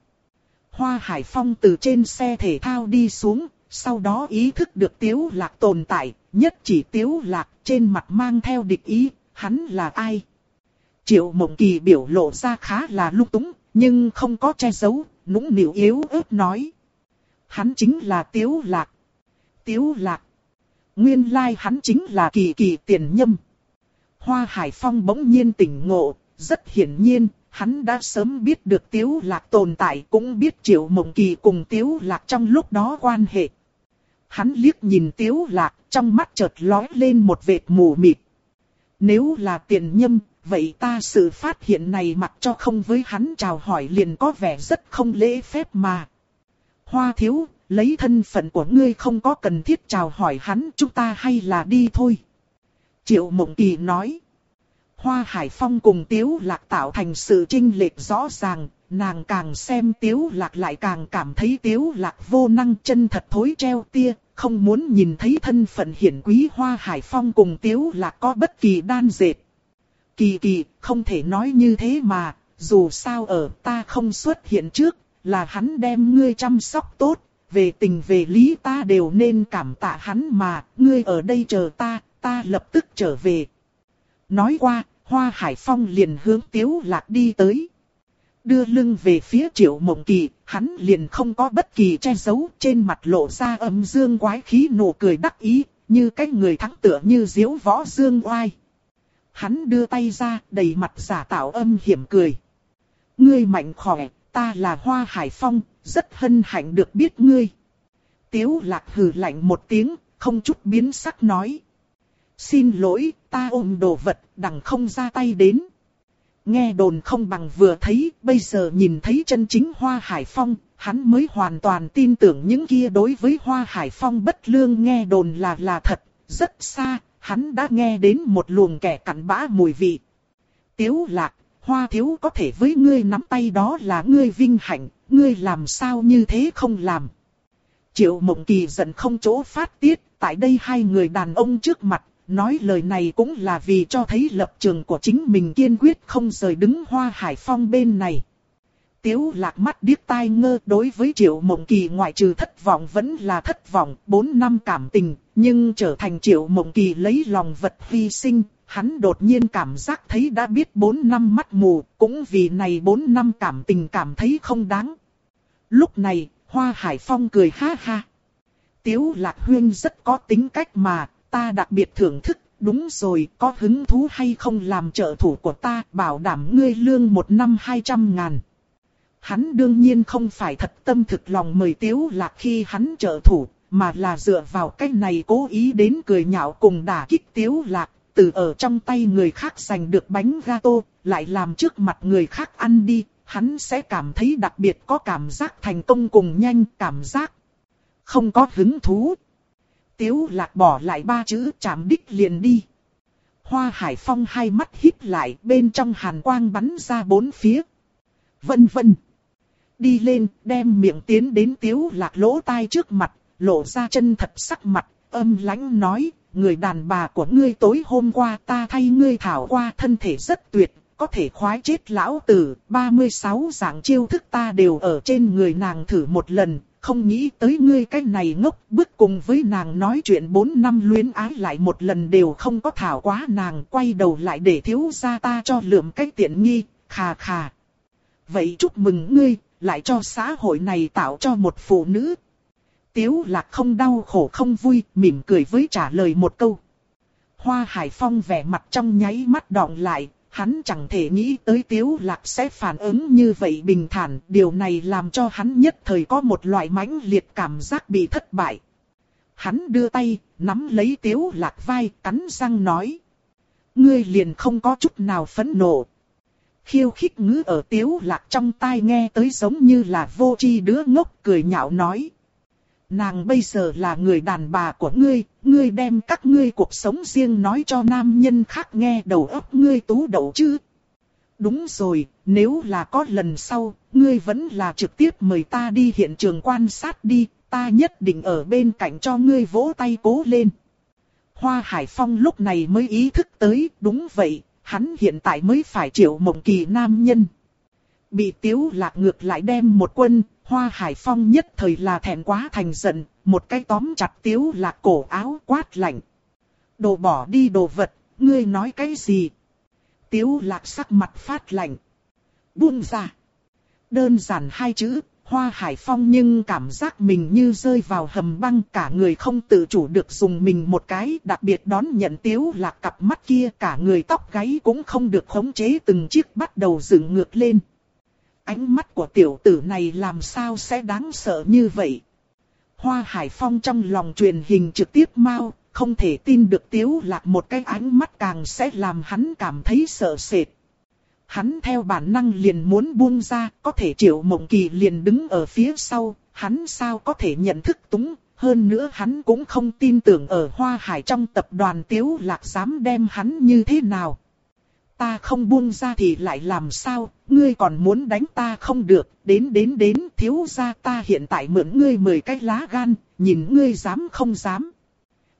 A: Hoa Hải Phong từ trên xe thể thao đi xuống, sau đó ý thức được Tiếu Lạc tồn tại, nhất chỉ Tiếu Lạc trên mặt mang theo địch ý, hắn là ai? Triệu Mộng Kỳ biểu lộ ra khá là lung túng, nhưng không có che giấu, nũng nịu yếu ớt nói. Hắn chính là Tiếu Lạc. Tiếu Lạc. Nguyên lai hắn chính là kỳ kỳ tiền nhâm. Hoa Hải Phong bỗng nhiên tỉnh ngộ, rất hiển nhiên, hắn đã sớm biết được Tiếu Lạc tồn tại cũng biết Triệu Mộng Kỳ cùng Tiếu Lạc trong lúc đó quan hệ. Hắn liếc nhìn Tiếu Lạc, trong mắt chợt lóe lên một vệt mù mịt. Nếu là tiền nhâm, vậy ta sự phát hiện này mặc cho không với hắn chào hỏi liền có vẻ rất không lễ phép mà. Hoa thiếu, lấy thân phận của ngươi không có cần thiết chào hỏi hắn chúng ta hay là đi thôi. Triệu Mộng Kỳ nói. Hoa Hải Phong cùng Tiếu Lạc tạo thành sự trinh lệch rõ ràng, nàng càng xem Tiếu Lạc lại càng cảm thấy Tiếu Lạc vô năng chân thật thối treo tia, không muốn nhìn thấy thân phận hiển quý Hoa Hải Phong cùng Tiếu là có bất kỳ đan dệt. Kỳ kỳ, không thể nói như thế mà, dù sao ở ta không xuất hiện trước, là hắn đem ngươi chăm sóc tốt, về tình về lý ta đều nên cảm tạ hắn mà, ngươi ở đây chờ ta, ta lập tức trở về. Nói qua, Hoa Hải Phong liền hướng Tiếu Lạc đi tới. Đưa lưng về phía Triệu Mộng Kỳ, hắn liền không có bất kỳ che giấu, trên mặt lộ ra âm dương quái khí nụ cười đắc ý, như cái người thắng tựa như diếu võ dương oai. Hắn đưa tay ra, đầy mặt giả tạo âm hiểm cười. Ngươi mạnh khỏe, ta là Hoa Hải Phong, rất hân hạnh được biết ngươi. Tiếu lạc hừ lạnh một tiếng, không chút biến sắc nói. Xin lỗi, ta ôm đồ vật, đằng không ra tay đến. Nghe đồn không bằng vừa thấy, bây giờ nhìn thấy chân chính Hoa Hải Phong, hắn mới hoàn toàn tin tưởng những kia đối với Hoa Hải Phong bất lương nghe đồn là là thật, rất xa, hắn đã nghe đến một luồng kẻ cặn bã mùi vị. Tiếu lạc, hoa thiếu có thể với ngươi nắm tay đó là ngươi vinh hạnh, ngươi làm sao như thế không làm. Triệu mộng kỳ giận không chỗ phát tiết, tại đây hai người đàn ông trước mặt, nói lời này cũng là vì cho thấy lập trường của chính mình kiên quyết không rời đứng hoa hải phong bên này. Tiếu lạc mắt điếc tai ngơ đối với triệu mộng kỳ ngoại trừ thất vọng vẫn là thất vọng, bốn năm cảm tình, nhưng trở thành triệu mộng kỳ lấy lòng vật hy sinh, hắn đột nhiên cảm giác thấy đã biết bốn năm mắt mù, cũng vì này bốn năm cảm tình cảm thấy không đáng. Lúc này, Hoa Hải Phong cười ha ha. Tiếu lạc huyên rất có tính cách mà, ta đặc biệt thưởng thức, đúng rồi, có hứng thú hay không làm trợ thủ của ta, bảo đảm ngươi lương một năm hai trăm ngàn. Hắn đương nhiên không phải thật tâm thực lòng mời Tiếu Lạc khi hắn trợ thủ, mà là dựa vào cách này cố ý đến cười nhạo cùng đả kích tiếu lạc, từ ở trong tay người khác giành được bánh gato, lại làm trước mặt người khác ăn đi, hắn sẽ cảm thấy đặc biệt có cảm giác thành công cùng nhanh cảm giác. Không có hứng thú. Tiếu lạc bỏ lại ba chữ chạm đích liền đi. Hoa Hải Phong hai mắt híp lại bên trong hàn quang bắn ra bốn phía. Vân vân. Đi lên đem miệng tiến đến tiếu lạc lỗ tai trước mặt, lộ ra chân thật sắc mặt, âm lãnh nói, người đàn bà của ngươi tối hôm qua ta thay ngươi thảo qua thân thể rất tuyệt, có thể khoái chết lão tử, 36 dạng chiêu thức ta đều ở trên người nàng thử một lần, không nghĩ tới ngươi cái này ngốc, bước cùng với nàng nói chuyện 4 năm luyến ái lại một lần đều không có thảo quá nàng, quay đầu lại để thiếu gia ta cho lượm cái tiện nghi, khà khà. Vậy chúc mừng ngươi, lại cho xã hội này tạo cho một phụ nữ. Tiếu lạc không đau khổ không vui, mỉm cười với trả lời một câu. Hoa Hải Phong vẻ mặt trong nháy mắt đọng lại, hắn chẳng thể nghĩ tới Tiếu Lạc sẽ phản ứng như vậy bình thản, điều này làm cho hắn nhất thời có một loại mãnh liệt cảm giác bị thất bại. Hắn đưa tay, nắm lấy Tiếu Lạc vai, cắn răng nói. Ngươi liền không có chút nào phẫn nộ. Khiêu khích ngữ ở Tiếu Lạc trong tai nghe tới giống như là vô chi đứa ngốc cười nhạo nói. Nàng bây giờ là người đàn bà của ngươi, ngươi đem các ngươi cuộc sống riêng nói cho nam nhân khác nghe đầu óc ngươi tú đậu chứ. Đúng rồi, nếu là có lần sau, ngươi vẫn là trực tiếp mời ta đi hiện trường quan sát đi, ta nhất định ở bên cạnh cho ngươi vỗ tay cố lên. Hoa Hải Phong lúc này mới ý thức tới, đúng vậy, hắn hiện tại mới phải chịu mộng kỳ nam nhân. Bị tiếu lạc ngược lại đem một quân, Hoa Hải Phong nhất thời là thẹn quá thành giận, một cái tóm chặt tiếu lạc cổ áo quát lạnh. Đồ bỏ đi đồ vật, ngươi nói cái gì? Tiếu lạc sắc mặt phát lạnh. Buông ra. Đơn giản hai chữ, Hoa Hải Phong nhưng cảm giác mình như rơi vào hầm băng cả người không tự chủ được dùng mình một cái đặc biệt đón nhận tiếu lạc cặp mắt kia cả người tóc gáy cũng không được khống chế từng chiếc bắt đầu dựng ngược lên. Ánh mắt của tiểu tử này làm sao sẽ đáng sợ như vậy? Hoa Hải Phong trong lòng truyền hình trực tiếp mau, không thể tin được tiếu lạc một cái ánh mắt càng sẽ làm hắn cảm thấy sợ sệt. Hắn theo bản năng liền muốn buông ra, có thể triệu mộng kỳ liền đứng ở phía sau, hắn sao có thể nhận thức túng, hơn nữa hắn cũng không tin tưởng ở Hoa Hải trong tập đoàn tiếu lạc dám đem hắn như thế nào ta không buông ra thì lại làm sao, ngươi còn muốn đánh ta không được, đến đến đến thiếu gia ta hiện tại mượn ngươi mười cái lá gan, nhìn ngươi dám không dám.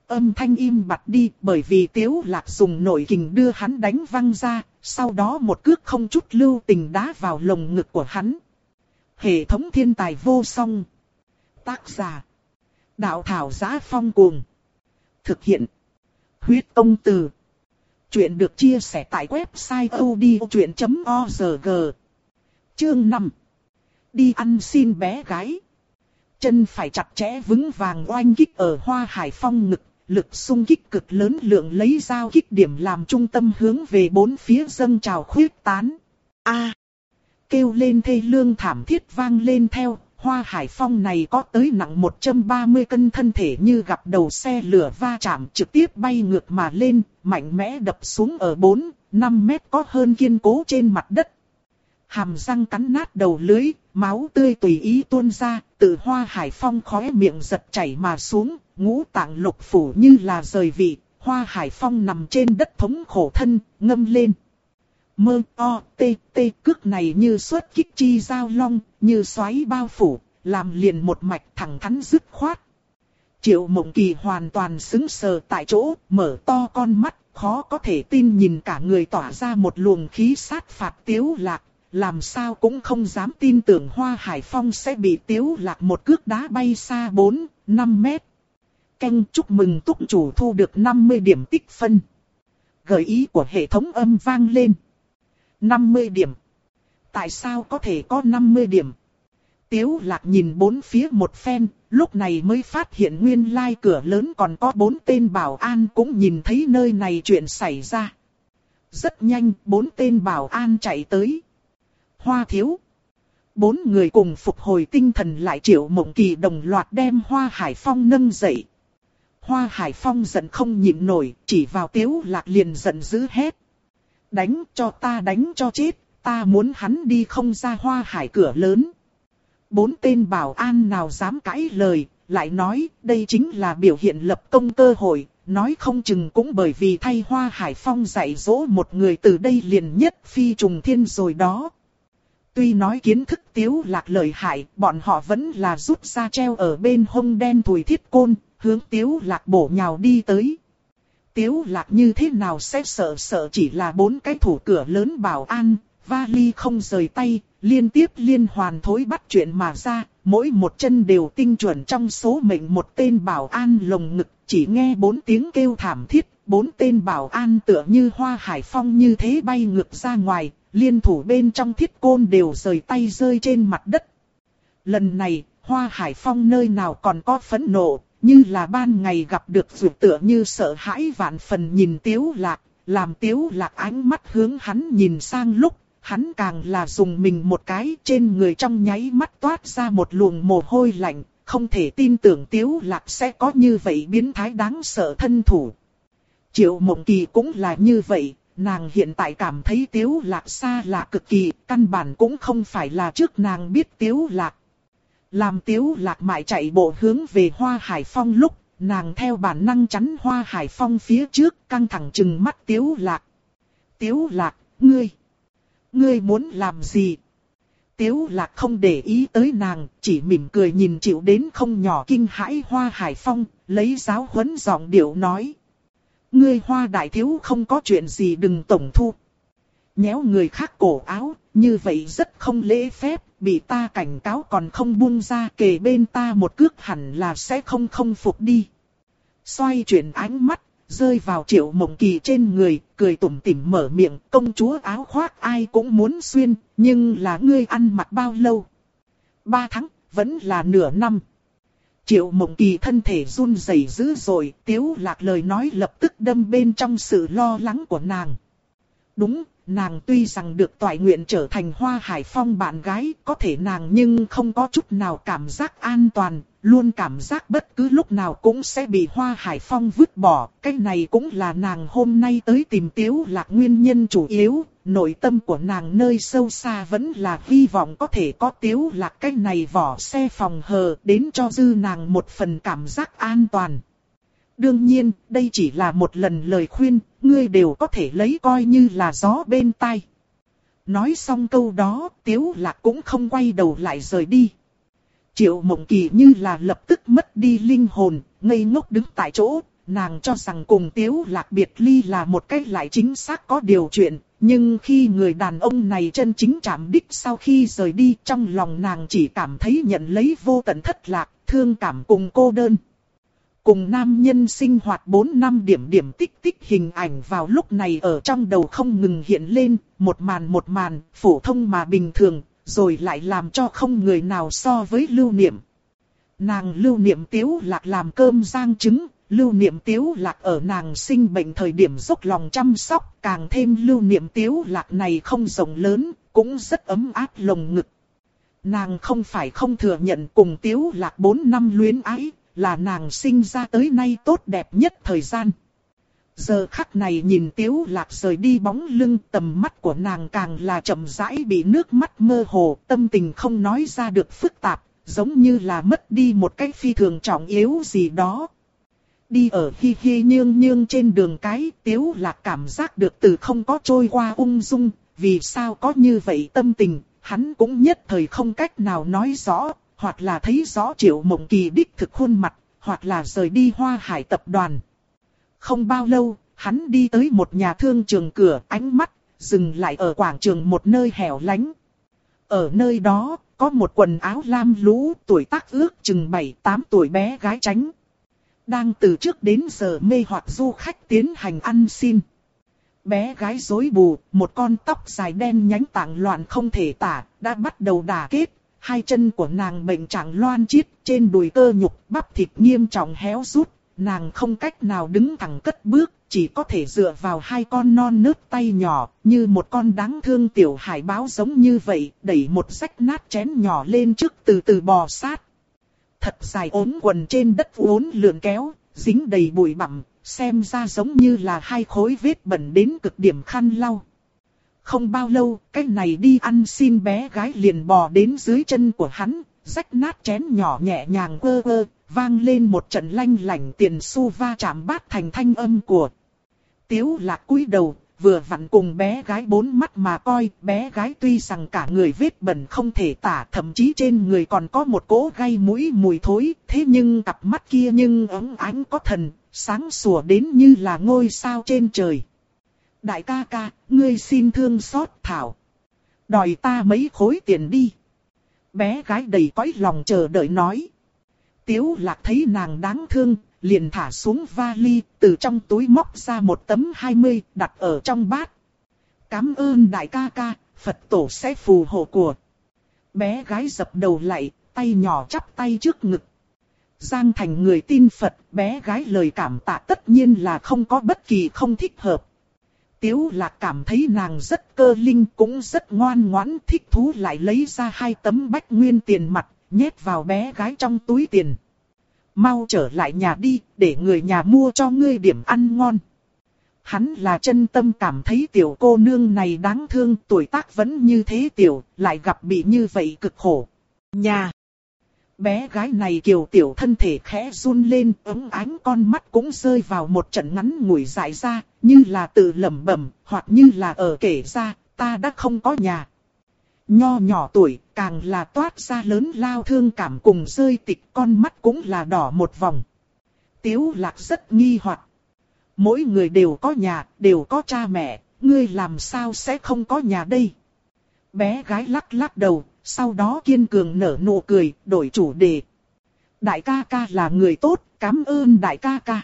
A: Âm thanh im bặt đi bởi vì tiếu lạc dùng nội kình đưa hắn đánh văng ra, sau đó một cước không chút lưu tình đá vào lồng ngực của hắn. Hệ thống thiên tài vô song. Tác giả. Đạo thảo giá phong cuồng. Thực hiện. Huyết công từ. Chuyện được chia sẻ tại website odchuyện.org Chương 5 Đi ăn xin bé gái. Chân phải chặt chẽ vững vàng oanh kích ở hoa hải phong ngực, lực sung kích cực lớn lượng lấy dao kích điểm làm trung tâm hướng về bốn phía dâng trào khuyết tán. A. Kêu lên thê lương thảm thiết vang lên theo, Hoa Hải Phong này có tới nặng 130 cân thân thể như gặp đầu xe lửa va chạm trực tiếp bay ngược mà lên, mạnh mẽ đập xuống ở 4, 5 mét có hơn kiên cố trên mặt đất. Hàm răng cắn nát đầu lưới, máu tươi tùy ý tuôn ra, từ Hoa Hải Phong khóe miệng giật chảy mà xuống, ngũ tạng lục phủ như là rời vị, Hoa Hải Phong nằm trên đất thống khổ thân, ngâm lên mơ o tê tê cước này như xuất kích chi giao long, như xoáy bao phủ, làm liền một mạch thẳng thắn dứt khoát. Triệu mộng kỳ hoàn toàn xứng sờ tại chỗ, mở to con mắt, khó có thể tin nhìn cả người tỏa ra một luồng khí sát phạt tiếu lạc, làm sao cũng không dám tin tưởng Hoa Hải Phong sẽ bị tiếu lạc một cước đá bay xa 4, 5 mét. Canh chúc mừng túc chủ thu được 50 điểm tích phân. Gợi ý của hệ thống âm vang lên. 50 điểm. Tại sao có thể có 50 điểm? Tiếu lạc nhìn bốn phía một phen, lúc này mới phát hiện nguyên lai cửa lớn còn có bốn tên bảo an cũng nhìn thấy nơi này chuyện xảy ra. Rất nhanh, bốn tên bảo an chạy tới. Hoa thiếu. Bốn người cùng phục hồi tinh thần lại triệu mộng kỳ đồng loạt đem Hoa Hải Phong nâng dậy. Hoa Hải Phong giận không nhịn nổi, chỉ vào tiếu lạc liền giận dữ hét. Đánh cho ta đánh cho chết, ta muốn hắn đi không ra Hoa Hải cửa lớn. Bốn tên bảo an nào dám cãi lời, lại nói đây chính là biểu hiện lập công cơ hội, nói không chừng cũng bởi vì thay Hoa Hải Phong dạy dỗ một người từ đây liền nhất phi trùng thiên rồi đó. Tuy nói kiến thức tiếu lạc lợi hại, bọn họ vẫn là rút ra treo ở bên hông đen thùi thiết côn, hướng tiếu lạc bổ nhào đi tới. Tiếu lạc như thế nào sẽ sợ sợ chỉ là bốn cái thủ cửa lớn bảo an, vali không rời tay, liên tiếp liên hoàn thối bắt chuyện mà ra, mỗi một chân đều tinh chuẩn trong số mệnh một tên bảo an lồng ngực, chỉ nghe bốn tiếng kêu thảm thiết, bốn tên bảo an tựa như hoa hải phong như thế bay ngược ra ngoài, liên thủ bên trong thiết côn đều rời tay rơi trên mặt đất. Lần này, hoa hải phong nơi nào còn có phẫn nộ, như là ban ngày gặp được dù tựa như sợ hãi vạn phần nhìn tiếu lạc, làm tiếu lạc ánh mắt hướng hắn nhìn sang lúc, hắn càng là dùng mình một cái trên người trong nháy mắt toát ra một luồng mồ hôi lạnh, không thể tin tưởng tiếu lạc sẽ có như vậy biến thái đáng sợ thân thủ. Triệu mộng kỳ cũng là như vậy, nàng hiện tại cảm thấy tiếu lạc xa lạ cực kỳ, căn bản cũng không phải là trước nàng biết tiếu lạc. Làm tiếu lạc mại chạy bộ hướng về hoa hải phong lúc, nàng theo bản năng chắn hoa hải phong phía trước, căng thẳng chừng mắt tiếu lạc. Tiếu lạc, ngươi, ngươi muốn làm gì? Tiếu lạc không để ý tới nàng, chỉ mỉm cười nhìn chịu đến không nhỏ kinh hãi hoa hải phong, lấy giáo huấn giọng điệu nói. Ngươi hoa đại thiếu không có chuyện gì đừng tổng thu. Nhéo người khác cổ áo, như vậy rất không lễ phép, bị ta cảnh cáo còn không buông ra kề bên ta một cước hẳn là sẽ không không phục đi. Xoay chuyển ánh mắt, rơi vào triệu mộng kỳ trên người, cười tủm tỉm mở miệng, công chúa áo khoác ai cũng muốn xuyên, nhưng là ngươi ăn mặc bao lâu? Ba tháng, vẫn là nửa năm. Triệu mộng kỳ thân thể run rẩy dữ rồi, tiếu lạc lời nói lập tức đâm bên trong sự lo lắng của nàng. Đúng, nàng tuy rằng được toại nguyện trở thành hoa hải phong bạn gái, có thể nàng nhưng không có chút nào cảm giác an toàn, luôn cảm giác bất cứ lúc nào cũng sẽ bị hoa hải phong vứt bỏ. Cái này cũng là nàng hôm nay tới tìm tiếu lạc nguyên nhân chủ yếu, nội tâm của nàng nơi sâu xa vẫn là hy vọng có thể có tiếu lạc cái này vỏ xe phòng hờ đến cho dư nàng một phần cảm giác an toàn. Đương nhiên, đây chỉ là một lần lời khuyên, ngươi đều có thể lấy coi như là gió bên tai. Nói xong câu đó, tiếu lạc cũng không quay đầu lại rời đi. Triệu mộng kỳ như là lập tức mất đi linh hồn, ngây ngốc đứng tại chỗ, nàng cho rằng cùng tiếu lạc biệt ly là một cách lại chính xác có điều chuyện, nhưng khi người đàn ông này chân chính chạm đích sau khi rời đi trong lòng nàng chỉ cảm thấy nhận lấy vô tận thất lạc, thương cảm cùng cô đơn. Cùng nam nhân sinh hoạt 4 năm điểm điểm tích tích hình ảnh vào lúc này ở trong đầu không ngừng hiện lên, một màn một màn, phổ thông mà bình thường, rồi lại làm cho không người nào so với lưu niệm. Nàng lưu niệm tiếu lạc làm cơm rang trứng, lưu niệm tiếu lạc ở nàng sinh bệnh thời điểm dốc lòng chăm sóc, càng thêm lưu niệm tiếu lạc này không rộng lớn, cũng rất ấm áp lồng ngực. Nàng không phải không thừa nhận cùng tiếu lạc 4 năm luyến ái, là nàng sinh ra tới nay tốt đẹp nhất thời gian. Giờ khắc này nhìn tiếu lạc rời đi bóng lưng tầm mắt của nàng càng là chậm rãi bị nước mắt mơ hồ, tâm tình không nói ra được phức tạp, giống như là mất đi một cái phi thường trọng yếu gì đó. Đi ở hi hi nhương nhương trên đường cái, tiếu lạc cảm giác được từ không có trôi qua ung dung, vì sao có như vậy tâm tình, hắn cũng nhất thời không cách nào nói rõ, hoặc là thấy rõ triệu mộng kỳ đích thực khuôn mặt, hoặc là rời đi hoa hải tập đoàn. Không bao lâu, hắn đi tới một nhà thương trường cửa ánh mắt, dừng lại ở quảng trường một nơi hẻo lánh. Ở nơi đó, có một quần áo lam lũ tuổi tác ước chừng 7-8 tuổi bé gái tránh. Đang từ trước đến giờ mê hoặc du khách tiến hành ăn xin. Bé gái rối bù, một con tóc dài đen nhánh tảng loạn không thể tả, đã bắt đầu đả kết, hai chân của nàng bệnh trạng loan chiết, trên đùi cơ nhục, bắp thịt nghiêm trọng héo rút, nàng không cách nào đứng thẳng cất bước, chỉ có thể dựa vào hai con non nớt tay nhỏ, như một con đáng thương tiểu hải báo giống như vậy, đẩy một rách nát chén nhỏ lên trước từ từ bò sát. Thật dài ốm quần trên đất uốn lượn kéo, dính đầy bụi bặm, xem ra giống như là hai khối vết bẩn đến cực điểm khăn lau. Không bao lâu, cái này đi ăn xin bé gái liền bò đến dưới chân của hắn, rách nát chén nhỏ nhẹ nhàng quơ quơ, vang lên một trận lanh lảnh tiền xu va chạm bát thành thanh âm của. Tiếu lạc cúi đầu, vừa vặn cùng bé gái bốn mắt mà coi, bé gái tuy rằng cả người vết bẩn không thể tả, thậm chí trên người còn có một cỗ gai mũi mùi thối, thế nhưng cặp mắt kia nhưng ấm ánh có thần, sáng sủa đến như là ngôi sao trên trời. Đại ca ca, ngươi xin thương xót thảo. Đòi ta mấy khối tiền đi. Bé gái đầy cõi lòng chờ đợi nói. Tiếu lạc thấy nàng đáng thương, liền thả xuống vali, từ trong túi móc ra một tấm 20, đặt ở trong bát. Cám ơn đại ca ca, Phật tổ sẽ phù hộ của. Bé gái dập đầu lại, tay nhỏ chắp tay trước ngực. Giang thành người tin Phật, bé gái lời cảm tạ tất nhiên là không có bất kỳ không thích hợp. Tiếu lạc cảm thấy nàng rất cơ linh cũng rất ngoan ngoãn thích thú lại lấy ra hai tấm bách nguyên tiền mặt, nhét vào bé gái trong túi tiền. Mau trở lại nhà đi, để người nhà mua cho ngươi điểm ăn ngon. Hắn là chân tâm cảm thấy tiểu cô nương này đáng thương, tuổi tác vẫn như thế tiểu, lại gặp bị như vậy cực khổ. Nhà! Bé gái này kiều tiểu thân thể khẽ run lên, ấm ánh con mắt cũng rơi vào một trận ngắn ngủi dại ra, như là tự lẩm bẩm, hoặc như là ở kể ra, ta đã không có nhà. Nho nhỏ tuổi, càng là toát ra lớn lao thương cảm cùng rơi tịch con mắt cũng là đỏ một vòng. Tiếu lạc rất nghi hoặc. Mỗi người đều có nhà, đều có cha mẹ, ngươi làm sao sẽ không có nhà đây? Bé gái lắc lắc đầu, sau đó kiên cường nở nụ cười, đổi chủ đề. Đại ca ca là người tốt, cảm ơn đại ca ca.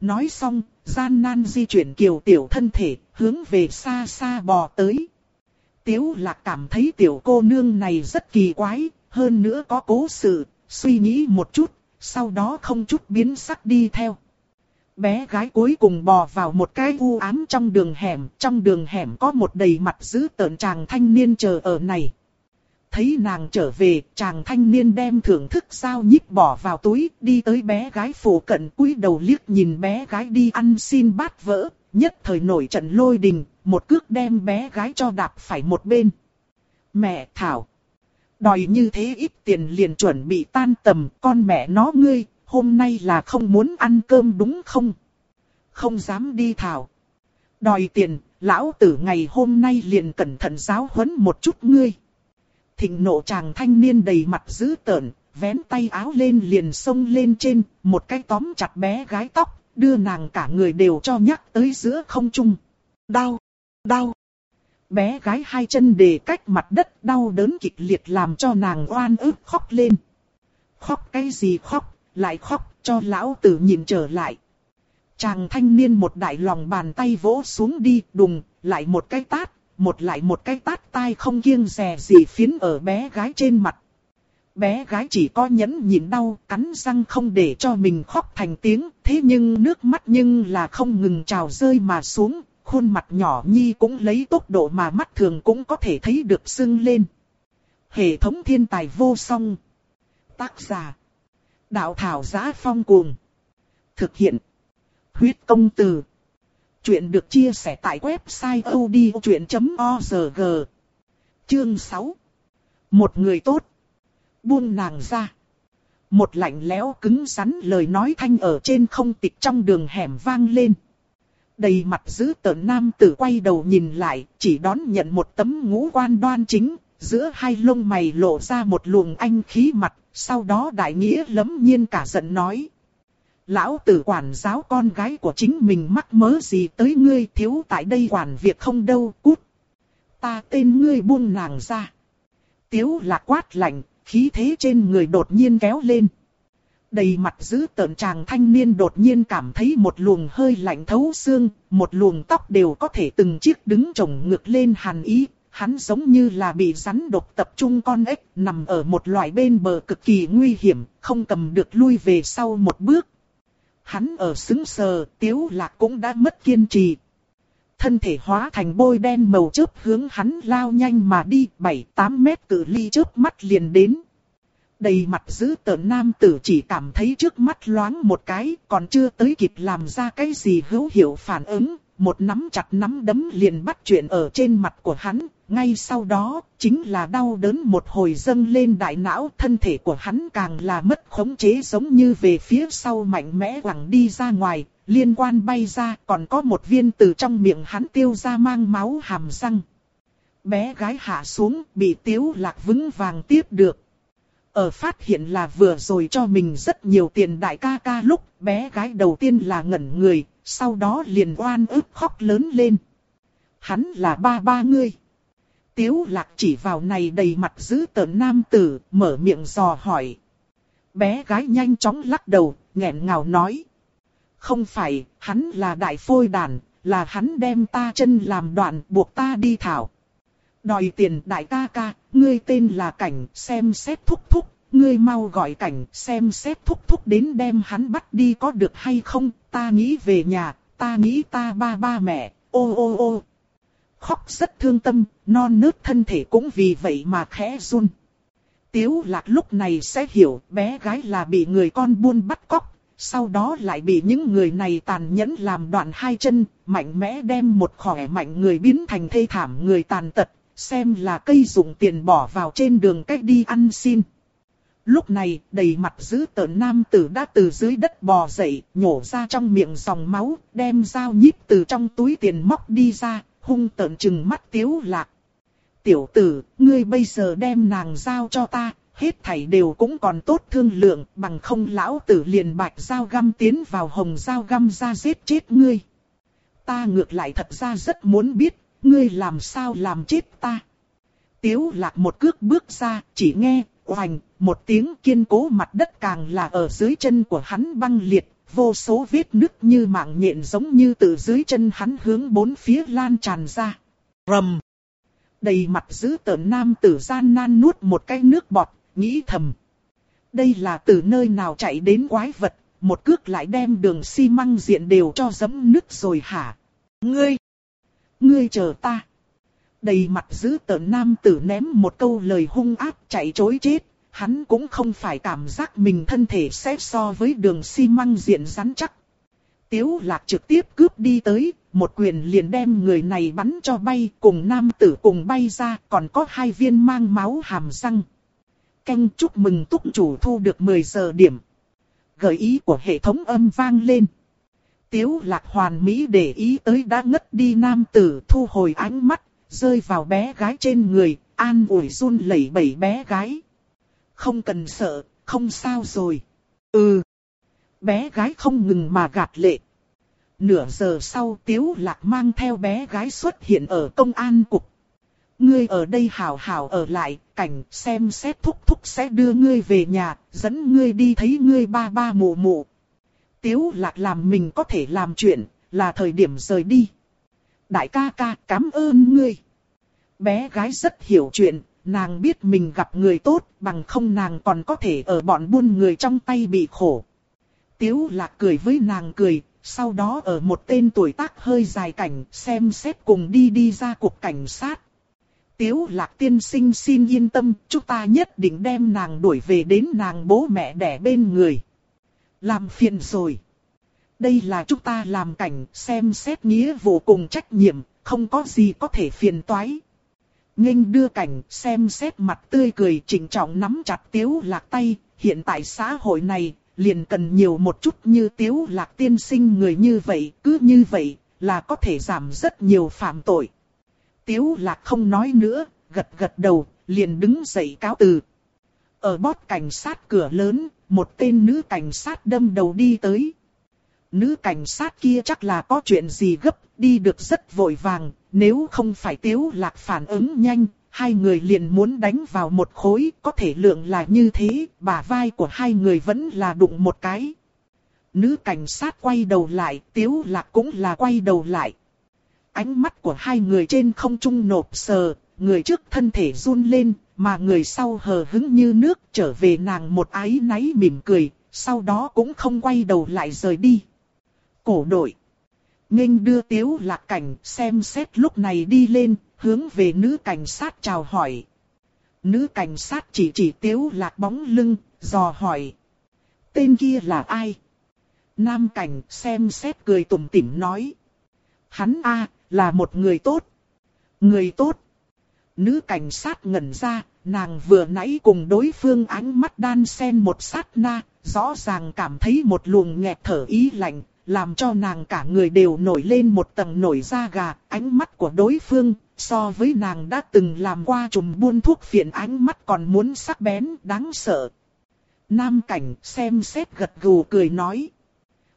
A: Nói xong, gian nan di chuyển kiều tiểu thân thể, hướng về xa xa bò tới. Tiếu lạc cảm thấy tiểu cô nương này rất kỳ quái, hơn nữa có cố sự, suy nghĩ một chút, sau đó không chút biến sắc đi theo. Bé gái cuối cùng bò vào một cái u ám trong đường hẻm, trong đường hẻm có một đầy mặt dữ tợn chàng thanh niên chờ ở này. Thấy nàng trở về, chàng thanh niên đem thưởng thức sao nhíp bỏ vào túi, đi tới bé gái phủ cận cúi đầu liếc nhìn bé gái đi ăn xin bát vỡ, nhất thời nổi trận lôi đình, một cước đem bé gái cho đạp phải một bên. Mẹ Thảo! Đòi như thế ít tiền liền chuẩn bị tan tầm, con mẹ nó ngươi, hôm nay là không muốn ăn cơm đúng không? Không dám đi Thảo. Đòi tiền, lão tử ngày hôm nay liền cẩn thận giáo huấn một chút ngươi. Thịnh nộ chàng thanh niên đầy mặt dữ tợn, vén tay áo lên liền xông lên trên, một cái tóm chặt bé gái tóc, đưa nàng cả người đều cho nhắc tới giữa không trung. Đau, đau. Bé gái hai chân đề cách mặt đất đau đớn kịch liệt làm cho nàng oan ức khóc lên. Khóc cái gì khóc, lại khóc cho lão tử nhìn trở lại. Chàng thanh niên một đại lòng bàn tay vỗ xuống đi đùng, lại một cái tát, một lại một cái tát tai không kiêng rè gì phiến ở bé gái trên mặt. Bé gái chỉ có nhẫn nhịn đau, cắn răng không để cho mình khóc thành tiếng, thế nhưng nước mắt nhưng là không ngừng trào rơi mà xuống, khuôn mặt nhỏ nhi cũng lấy tốc độ mà mắt thường cũng có thể thấy được sưng lên. Hệ thống thiên tài vô song. Tác giả. Đạo thảo giá phong cuồng. Thực hiện. Huyết công từ. Chuyện được chia sẻ tại website odchuyện.org. Chương 6. Một người tốt. Buông nàng ra. Một lạnh lẽo cứng rắn lời nói thanh ở trên không tịch trong đường hẻm vang lên. Đầy mặt giữ tợn nam tử quay đầu nhìn lại, chỉ đón nhận một tấm ngũ quan đoan chính, giữa hai lông mày lộ ra một luồng anh khí mặt, sau đó đại nghĩa lấm nhiên cả giận nói. Lão tử quản giáo con gái của chính mình mắc mớ gì tới ngươi thiếu tại đây quản việc không đâu, cút. Ta tên ngươi buông nàng ra. Tiếu lạc quát lạnh, khí thế trên người đột nhiên kéo lên. Đầy mặt giữ tợn chàng thanh niên đột nhiên cảm thấy một luồng hơi lạnh thấu xương, một luồng tóc đều có thể từng chiếc đứng trồng ngược lên hàn ý. Hắn giống như là bị rắn độc tập trung con ếch nằm ở một loại bên bờ cực kỳ nguy hiểm, không cầm được lui về sau một bước hắn ở xứng sờ, tiếu lạc cũng đã mất kiên trì. Thân thể hóa thành bôi đen màu chớp hướng hắn lao nhanh mà đi 7-8 mét cự ly chớp mắt liền đến. Đầy mặt giữ tợn nam tử chỉ cảm thấy trước mắt loáng một cái, còn chưa tới kịp làm ra cái gì hữu hiệu phản ứng, một nắm chặt nắm đấm liền bắt chuyện ở trên mặt của hắn, ngay sau đó, chính là đau đớn một hồi dâng lên đại não, thân thể của hắn càng là mất khống chế giống như về phía sau mạnh mẽ quẳng đi ra ngoài, liên quan bay ra, còn có một viên từ trong miệng hắn tiêu ra mang máu hàm răng. Bé gái hạ xuống, bị tiếu lạc vững vàng tiếp được. Ở phát hiện là vừa rồi cho mình rất nhiều tiền đại ca ca lúc, bé gái đầu tiên là ngẩn người, sau đó liền oan ức khóc lớn lên. Hắn là ba ba ngươi. Tiếu lạc chỉ vào này đầy mặt giữ tợn nam tử, mở miệng dò hỏi. Bé gái nhanh chóng lắc đầu, nghẹn ngào nói. Không phải, hắn là đại phôi đàn, là hắn đem ta chân làm đoạn buộc ta đi thảo. Đòi tiền đại ca ca, ngươi tên là Cảnh, xem xét thúc thúc, ngươi mau gọi Cảnh, xem xét thúc thúc đến đem hắn bắt đi có được hay không, ta nghĩ về nhà, ta nghĩ ta ba ba mẹ, ô ô ô. Khóc rất thương tâm, non nớt thân thể cũng vì vậy mà khẽ run. Tiếu lạc lúc này sẽ hiểu bé gái là bị người con buôn bắt cóc, sau đó lại bị những người này tàn nhẫn làm đoạn hai chân, mạnh mẽ đem một khỏe mạnh người biến thành thê thảm người tàn tật, xem là cây dụng tiền bỏ vào trên đường cách đi ăn xin. Lúc này, đầy mặt dữ tợn nam tử đã từ dưới đất bò dậy, nhổ ra trong miệng dòng máu, đem dao nhíp từ trong túi tiền móc đi ra, hung tợn chừng mắt tiếu lạc. Tiểu tử, ngươi bây giờ đem nàng giao cho ta, hết thảy đều cũng còn tốt thương lượng, bằng không lão tử liền bạch dao găm tiến vào hồng dao găm ra giết chết ngươi. Ta ngược lại thật ra rất muốn biết, ngươi làm sao làm chết ta. Tiếu lạc một cước bước ra, chỉ nghe, oành, một tiếng kiên cố mặt đất càng là ở dưới chân của hắn băng liệt, vô số vết nứt như mạng nhện giống như từ dưới chân hắn hướng bốn phía lan tràn ra. Rầm! Đầy mặt giữ tợn nam tử gian nan nuốt một cái nước bọt, nghĩ thầm. Đây là từ nơi nào chạy đến quái vật, một cước lại đem đường xi măng diện đều cho dấm nứt rồi hả? Ngươi! Ngươi chờ ta! Đầy mặt giữ tợn nam tử ném một câu lời hung ác chạy chối chết, hắn cũng không phải cảm giác mình thân thể sẽ so với đường xi măng diện rắn chắc. Tiếu lạc trực tiếp cướp đi tới, một quyền liền đem người này bắn cho bay, cùng nam tử cùng bay ra, còn có hai viên mang máu hàm răng. Canh chúc mừng túc chủ thu được 10 giờ điểm. Gợi ý của hệ thống âm vang lên. Tiếu lạc hoàn mỹ để ý tới đã ngất đi nam tử thu hồi ánh mắt, rơi vào bé gái trên người, an ủi run lẩy bẩy bé gái. Không cần sợ, không sao rồi. Ừ. Bé gái không ngừng mà gạt lệ. Nửa giờ sau Tiếu Lạc mang theo bé gái xuất hiện ở công an cục. Ngươi ở đây hảo hảo ở lại, cảnh xem xét thúc thúc sẽ đưa ngươi về nhà, dẫn ngươi đi thấy ngươi ba ba mụ mụ. Tiếu Lạc làm mình có thể làm chuyện, là thời điểm rời đi. Đại ca ca cảm ơn ngươi. Bé gái rất hiểu chuyện, nàng biết mình gặp người tốt, bằng không nàng còn có thể ở bọn buôn người trong tay bị khổ. Tiếu lạc cười với nàng cười, sau đó ở một tên tuổi tác hơi dài cảnh xem xét cùng đi đi ra cục cảnh sát. Tiếu lạc tiên sinh xin yên tâm, chúng ta nhất định đem nàng đuổi về đến nàng bố mẹ đẻ bên người. Làm phiền rồi. Đây là chúng ta làm cảnh xem xét nghĩa vụ cùng trách nhiệm, không có gì có thể phiền toái nghênh đưa cảnh xem xét mặt tươi cười chỉnh trọng nắm chặt tiếu lạc tay, hiện tại xã hội này, liền cần nhiều một chút như tiếu lạc tiên sinh người như vậy, cứ như vậy, là có thể giảm rất nhiều phạm tội. Tiếu lạc không nói nữa, gật gật đầu, liền đứng dậy cáo từ. Ở bót cảnh sát cửa lớn, một tên nữ cảnh sát đâm đầu đi tới. Nữ cảnh sát kia chắc là có chuyện gì gấp, đi được rất vội vàng, nếu không phải tiếu lạc phản ứng nhanh, hai người liền muốn đánh vào một khối, có thể lượng là như thế, bả vai của hai người vẫn là đụng một cái. Nữ cảnh sát quay đầu lại, tiếu lạc cũng là quay đầu lại. Ánh mắt của hai người trên không trung nộp sờ, người trước thân thể run lên, mà người sau hờ hứng như nước trở về nàng một ái náy mỉm cười, sau đó cũng không quay đầu lại rời đi. Cổ đội. nghênh đưa tiếu lạc cảnh xem xét lúc này đi lên, hướng về nữ cảnh sát chào hỏi. Nữ cảnh sát chỉ chỉ tiếu lạc bóng lưng, dò hỏi. Tên kia là ai? Nam cảnh xem xét cười tủm tỉm nói. Hắn a là một người tốt. Người tốt. Nữ cảnh sát ngẩn ra, nàng vừa nãy cùng đối phương ánh mắt đan sen một sát na, rõ ràng cảm thấy một luồng nghẹt thở ý lạnh, làm cho nàng cả người đều nổi lên một tầng nổi da gà, ánh mắt của đối phương, so với nàng đã từng làm qua trùm buôn thuốc phiện ánh mắt còn muốn sắc bén, đáng sợ. Nam cảnh xem xét gật gù cười nói.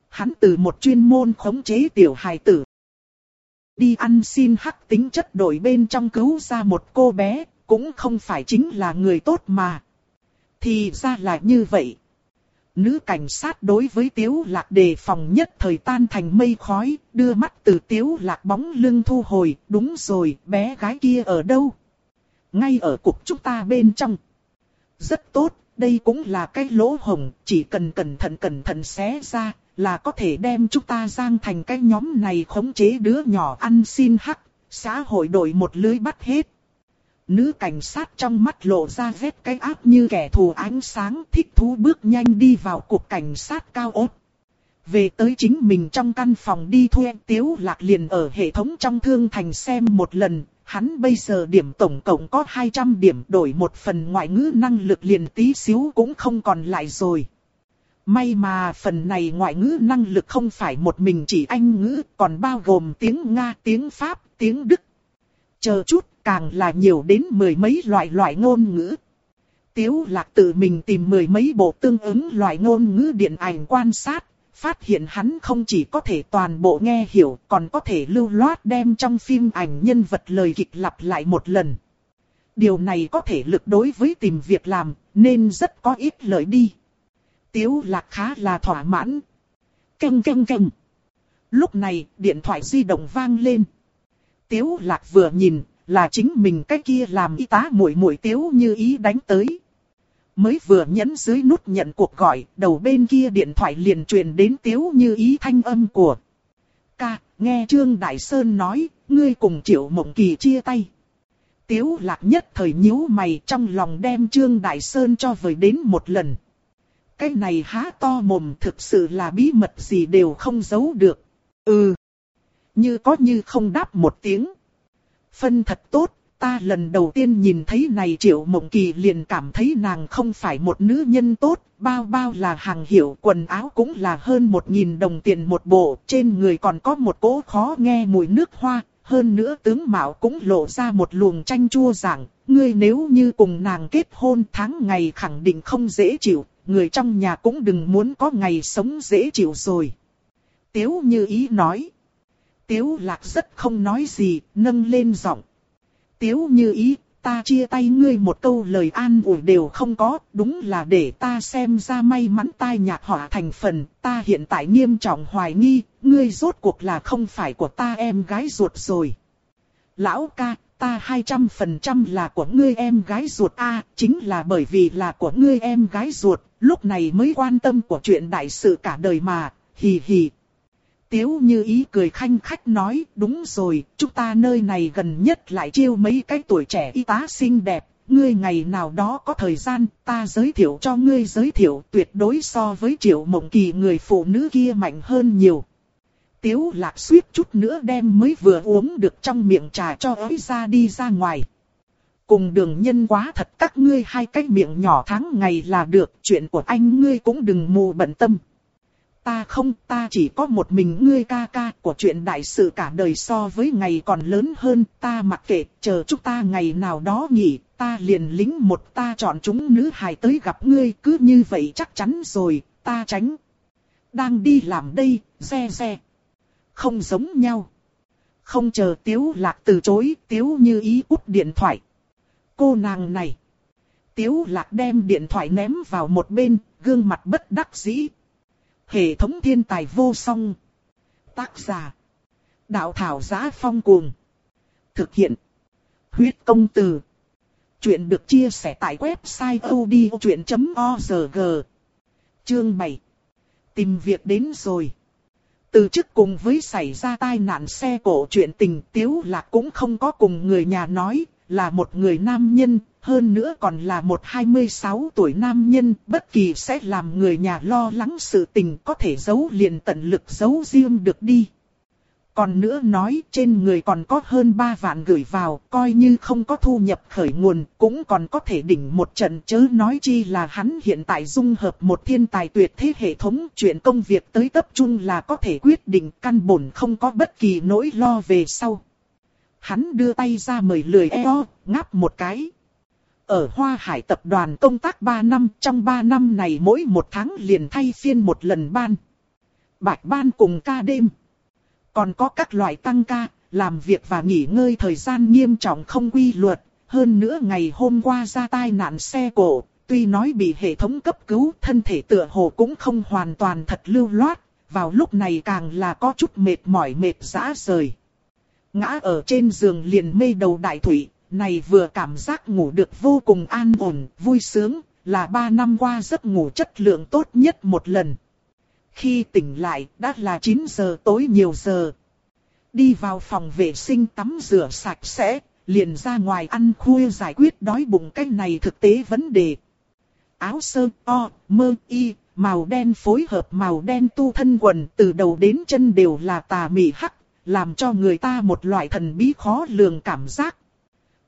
A: Hắn từ một chuyên môn khống chế tiểu hài tử. Đi ăn xin hắc tính chất đổi bên trong cứu ra một cô bé, cũng không phải chính là người tốt mà. Thì ra là như vậy. Nữ cảnh sát đối với tiếu lạc đề phòng nhất thời tan thành mây khói, đưa mắt từ tiếu lạc bóng lưng thu hồi, đúng rồi, bé gái kia ở đâu? Ngay ở cục chúng ta bên trong. Rất tốt, đây cũng là cái lỗ hồng, chỉ cần cẩn thận cẩn thận xé ra, là có thể đem chúng ta giang thành cái nhóm này khống chế đứa nhỏ ăn xin hắc, xã hội đổi một lưới bắt hết. Nữ cảnh sát trong mắt lộ ra vết cái áp như kẻ thù ánh sáng thích thú bước nhanh đi vào cục cảnh sát cao ốt. Về tới chính mình trong căn phòng đi thuê tiếu lạc liền ở hệ thống trong thương thành xem một lần, hắn bây giờ điểm tổng cộng có 200 điểm đổi một phần ngoại ngữ năng lực liền tí xíu cũng không còn lại rồi. May mà phần này ngoại ngữ năng lực không phải một mình chỉ Anh ngữ, còn bao gồm tiếng Nga, tiếng Pháp, tiếng Đức. Chờ chút, càng là nhiều đến mười mấy loại loại ngôn ngữ. Tiếu lạc tự mình tìm mười mấy bộ tương ứng loại ngôn ngữ điện ảnh quan sát, phát hiện hắn không chỉ có thể toàn bộ nghe hiểu, còn có thể lưu loát đem trong phim ảnh nhân vật lời kịch lặp lại một lần. Điều này có thể lực đối với tìm việc làm, nên rất có ít lợi đi. Tiếu lạc khá là thỏa mãn. Căng căng căng. Lúc này, điện thoại di động vang lên. Tiếu lạc vừa nhìn, là chính mình cái kia làm y tá muội muội tiếu như ý đánh tới. Mới vừa nhấn dưới nút nhận cuộc gọi, đầu bên kia điện thoại liền truyền đến tiếu như ý thanh âm của. Ca, nghe Trương Đại Sơn nói, ngươi cùng Triệu Mộng Kỳ chia tay. Tiếu lạc nhất thời nhíu mày trong lòng đem Trương Đại Sơn cho vời đến một lần. Cái này há to mồm thực sự là bí mật gì đều không giấu được. Ừ. Như có như không đáp một tiếng. Phân thật tốt, ta lần đầu tiên nhìn thấy này triệu mộng kỳ liền cảm thấy nàng không phải một nữ nhân tốt, bao bao là hàng hiệu quần áo cũng là hơn một nghìn đồng tiền một bộ, trên người còn có một cỗ khó nghe mùi nước hoa, hơn nữa tướng mạo cũng lộ ra một luồng chanh chua rằng, ngươi nếu như cùng nàng kết hôn tháng ngày khẳng định không dễ chịu, người trong nhà cũng đừng muốn có ngày sống dễ chịu rồi. Tiếu như ý nói. Tiếu lạc rất không nói gì, nâng lên giọng. Tiếu như ý, ta chia tay ngươi một câu lời an ủi đều không có, đúng là để ta xem ra may mắn tai nhạc họa thành phần, ta hiện tại nghiêm trọng hoài nghi, ngươi rốt cuộc là không phải của ta em gái ruột rồi. Lão ca, ta 200% là của ngươi em gái ruột a chính là bởi vì là của ngươi em gái ruột, lúc này mới quan tâm của chuyện đại sự cả đời mà, hì hì. Tiếu như ý cười khanh khách nói, đúng rồi, chúng ta nơi này gần nhất lại chiêu mấy cái tuổi trẻ y tá xinh đẹp, ngươi ngày nào đó có thời gian, ta giới thiệu cho ngươi giới thiệu tuyệt đối so với triệu mộng kỳ người phụ nữ kia mạnh hơn nhiều. Tiếu lạc suýt chút nữa đem mới vừa uống được trong miệng trà cho ấy ra đi ra ngoài. Cùng đường nhân quá thật các ngươi hai cái miệng nhỏ tháng ngày là được, chuyện của anh ngươi cũng đừng mù bận tâm. Ta không, ta chỉ có một mình ngươi ca ca của chuyện đại sự cả đời so với ngày còn lớn hơn, ta mặc kệ, chờ chúng ta ngày nào đó nghỉ, ta liền lính một ta chọn chúng nữ hài tới gặp ngươi, cứ như vậy chắc chắn rồi, ta tránh. Đang đi làm đây, xe xe không giống nhau. Không chờ Tiếu Lạc từ chối, Tiếu như ý út điện thoại. Cô nàng này. Tiếu Lạc đem điện thoại ném vào một bên, gương mặt bất đắc dĩ. Hệ thống thiên tài vô song. Tác giả. Đạo thảo giá phong cuồng. Thực hiện. Huyết công từ. Chuyện được chia sẻ tại website odchuyện.org. Chương 7 Tìm việc đến rồi. Từ trước cùng với xảy ra tai nạn xe cổ chuyện tình Tiếu Lạc cũng không có cùng người nhà nói, là một người nam nhân, hơn nữa còn là một 26 tuổi nam nhân, bất kỳ sẽ làm người nhà lo lắng sự tình có thể giấu liền tận lực giấu riêng được đi. Còn nữa nói trên người còn có hơn 3 vạn gửi vào, coi như không có thu nhập khởi nguồn, cũng còn có thể đỉnh một trận chớ nói chi là hắn hiện tại dung hợp một thiên tài tuyệt thế hệ thống chuyện công việc tới tập trung là có thể quyết định căn bổn không có bất kỳ nỗi lo về sau. Hắn đưa tay ra mời lười eo, ngáp một cái. Ở Hoa Hải tập đoàn công tác 3 năm, trong 3 năm này mỗi một tháng liền thay phiên một lần ban. Bạch ban cùng ca đêm. Còn có các loại tăng ca, làm việc và nghỉ ngơi thời gian nghiêm trọng không quy luật. Hơn nữa ngày hôm qua ra tai nạn xe cổ, tuy nói bị hệ thống cấp cứu thân thể tựa hồ cũng không hoàn toàn thật lưu loát. Vào lúc này càng là có chút mệt mỏi mệt rã rời. Ngã ở trên giường liền mê đầu đại thủy, này vừa cảm giác ngủ được vô cùng an ổn, vui sướng, là ba năm qua giấc ngủ chất lượng tốt nhất một lần. Khi tỉnh lại, đã là 9 giờ tối nhiều giờ. Đi vào phòng vệ sinh tắm rửa sạch sẽ, liền ra ngoài ăn khuya giải quyết đói bụng cái này thực tế vấn đề. Áo sơ, o, mơ, y, màu đen phối hợp màu đen tu thân quần từ đầu đến chân đều là tà mị hắc, làm cho người ta một loại thần bí khó lường cảm giác.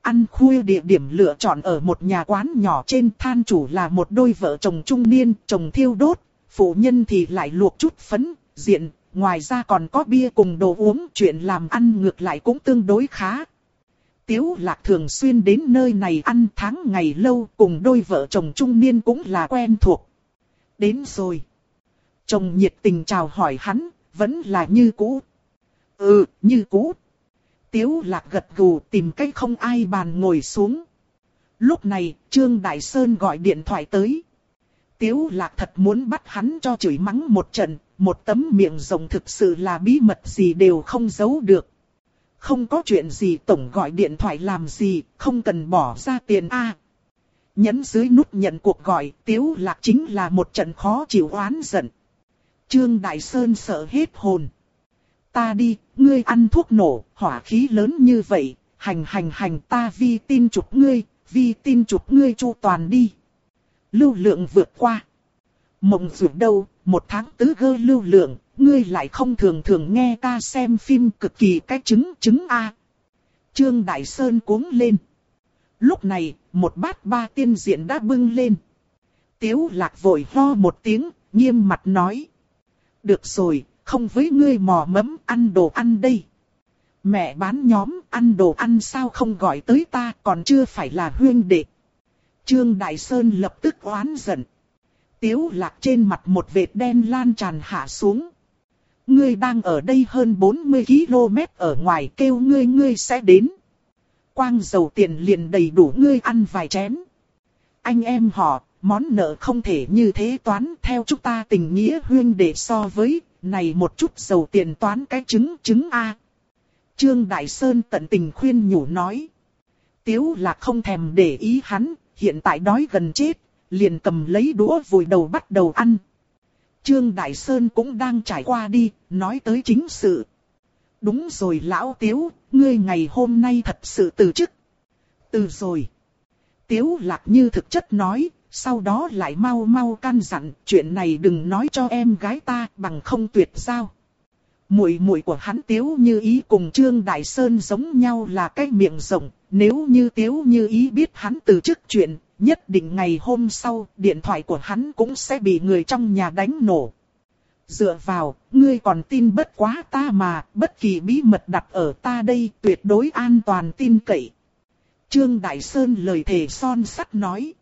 A: Ăn khuya địa điểm lựa chọn ở một nhà quán nhỏ trên than chủ là một đôi vợ chồng trung niên, chồng thiêu đốt, phụ nhân thì lại luộc chút phấn, diện, ngoài ra còn có bia cùng đồ uống, chuyện làm ăn ngược lại cũng tương đối khá. Tiếu lạc thường xuyên đến nơi này ăn tháng ngày lâu cùng đôi vợ chồng trung niên cũng là quen thuộc. Đến rồi. Chồng nhiệt tình chào hỏi hắn, vẫn là như cũ. Ừ, như cũ. Tiếu lạc gật gù tìm cách không ai bàn ngồi xuống. Lúc này, Trương Đại Sơn gọi điện thoại tới. Tiếu lạc thật muốn bắt hắn cho chửi mắng một trận, một tấm miệng rồng thực sự là bí mật gì đều không giấu được. Không có chuyện gì tổng gọi điện thoại làm gì, không cần bỏ ra tiền a. Nhấn dưới nút nhận cuộc gọi, tiếu lạc chính là một trận khó chịu oán giận. Trương Đại Sơn sợ hết hồn. Ta đi, ngươi ăn thuốc nổ, hỏa khí lớn như vậy, hành hành hành ta vi tin chụp ngươi, vi tin chụp ngươi chu toàn đi lưu lượng vượt qua. Mộng dù đâu, một tháng tứ gơ lưu lượng, ngươi lại không thường thường nghe ta xem phim cực kỳ cách chứng chứng A. Trương Đại Sơn cuống lên. Lúc này, một bát ba tiên diện đã bưng lên. Tiếu lạc vội ho một tiếng, nghiêm mặt nói. Được rồi, không với ngươi mò mẫm ăn đồ ăn đây. Mẹ bán nhóm ăn đồ ăn sao không gọi tới ta còn chưa phải là huyên đệ. Trương Đại Sơn lập tức oán giận. Tiếu lạc trên mặt một vệt đen lan tràn hạ xuống. Ngươi đang ở đây hơn 40 km ở ngoài kêu ngươi ngươi sẽ đến. Quang dầu tiền liền đầy đủ ngươi ăn vài chén. Anh em họ, món nợ không thể như thế toán theo chúng ta tình nghĩa huyên để so với, này một chút dầu tiền toán cái chứng chứng A. Trương Đại Sơn tận tình khuyên nhủ nói. Tiếu là không thèm để ý hắn, hiện tại đói gần chết, liền cầm lấy đũa vùi đầu bắt đầu ăn. Trương Đại Sơn cũng đang trải qua đi, nói tới chính sự. Đúng rồi lão Tiếu, ngươi ngày hôm nay thật sự từ chức. Từ rồi. Tiếu lạc như thực chất nói, sau đó lại mau mau căn dặn, chuyện này đừng nói cho em gái ta bằng không tuyệt giao. Muội muội của hắn Tiếu Như Ý cùng Trương Đại Sơn giống nhau là cái miệng rộng, nếu như Tiếu Như Ý biết hắn từ chức chuyện, nhất định ngày hôm sau, điện thoại của hắn cũng sẽ bị người trong nhà đánh nổ. Dựa vào, ngươi còn tin bất quá ta mà, bất kỳ bí mật đặt ở ta đây tuyệt đối an toàn tin cậy. Trương Đại Sơn lời thề son sắt nói.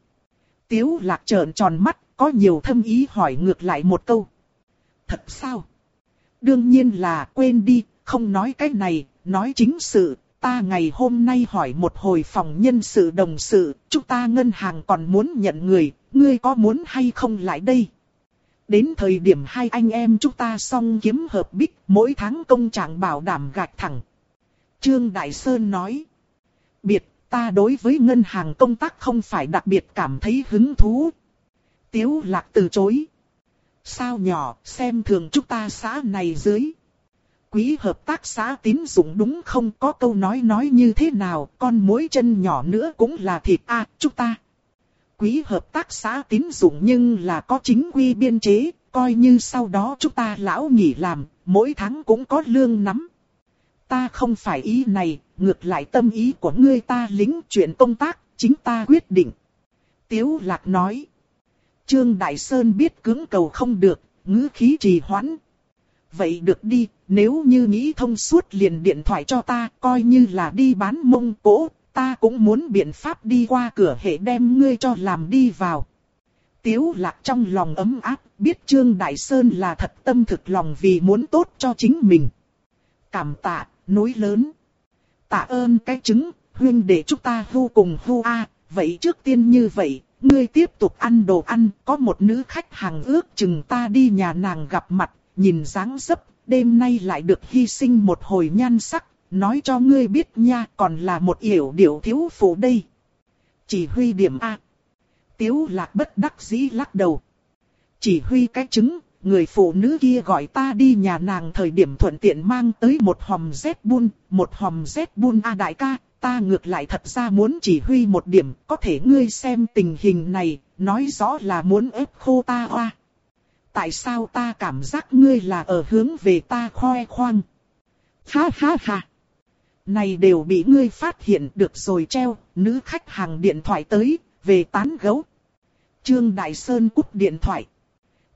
A: Tiếu lạc trợn tròn mắt, có nhiều thâm ý hỏi ngược lại một câu. Thật sao? Đương nhiên là quên đi, không nói cái này, nói chính sự, ta ngày hôm nay hỏi một hồi phòng nhân sự đồng sự, chúng ta ngân hàng còn muốn nhận người, ngươi có muốn hay không lại đây? Đến thời điểm hai anh em chúng ta xong kiếm hợp bích, mỗi tháng công trạng bảo đảm gạch thẳng. Trương Đại Sơn nói, biệt, ta đối với ngân hàng công tác không phải đặc biệt cảm thấy hứng thú. Tiếu lạc từ chối. Sao nhỏ, xem thường chúng ta xã này dưới. Quý hợp tác xã tín dụng đúng không có câu nói nói như thế nào, con mối chân nhỏ nữa cũng là thịt a chúng ta. Quý hợp tác xã tín dụng nhưng là có chính quy biên chế, coi như sau đó chúng ta lão nghỉ làm, mỗi tháng cũng có lương nắm. Ta không phải ý này, ngược lại tâm ý của ngươi ta lính chuyện công tác, chính ta quyết định. Tiếu lạc nói. Trương Đại Sơn biết cứng cầu không được, ngữ khí trì hoãn. Vậy được đi, nếu như nghĩ thông suốt liền điện thoại cho ta, coi như là đi bán mông cổ, ta cũng muốn biện pháp đi qua cửa hệ đem ngươi cho làm đi vào. Tiếu lạc trong lòng ấm áp, biết Trương Đại Sơn là thật tâm thực lòng vì muốn tốt cho chính mình. Cảm tạ, núi lớn. Tạ ơn cái trứng, huyên để chúng ta vô cùng vô a. vậy trước tiên như vậy, ngươi tiếp tục ăn đồ ăn, có một nữ khách hàng ước chừng ta đi nhà nàng gặp mặt, nhìn dáng dấp, đêm nay lại được hy sinh một hồi nhan sắc, nói cho ngươi biết nha, còn là một yểu điệu thiếu phụ đây. Chỉ huy điểm A. Tiếu lạc bất đắc dĩ lắc đầu. Chỉ huy cái trứng, người phụ nữ kia gọi ta đi nhà nàng thời điểm thuận tiện mang tới một hòm Z bun, một hòm Z bun A đại ca, ta ngược lại thật ra muốn chỉ huy một điểm, có thể ngươi xem tình hình này, nói rõ là muốn ép khô ta hoa. Tại sao ta cảm giác ngươi là ở hướng về ta khoe khoang? Ha ha ha! Này đều bị ngươi phát hiện được rồi treo, nữ khách hàng điện thoại tới, về tán gấu. Trương Đại Sơn cúp điện thoại.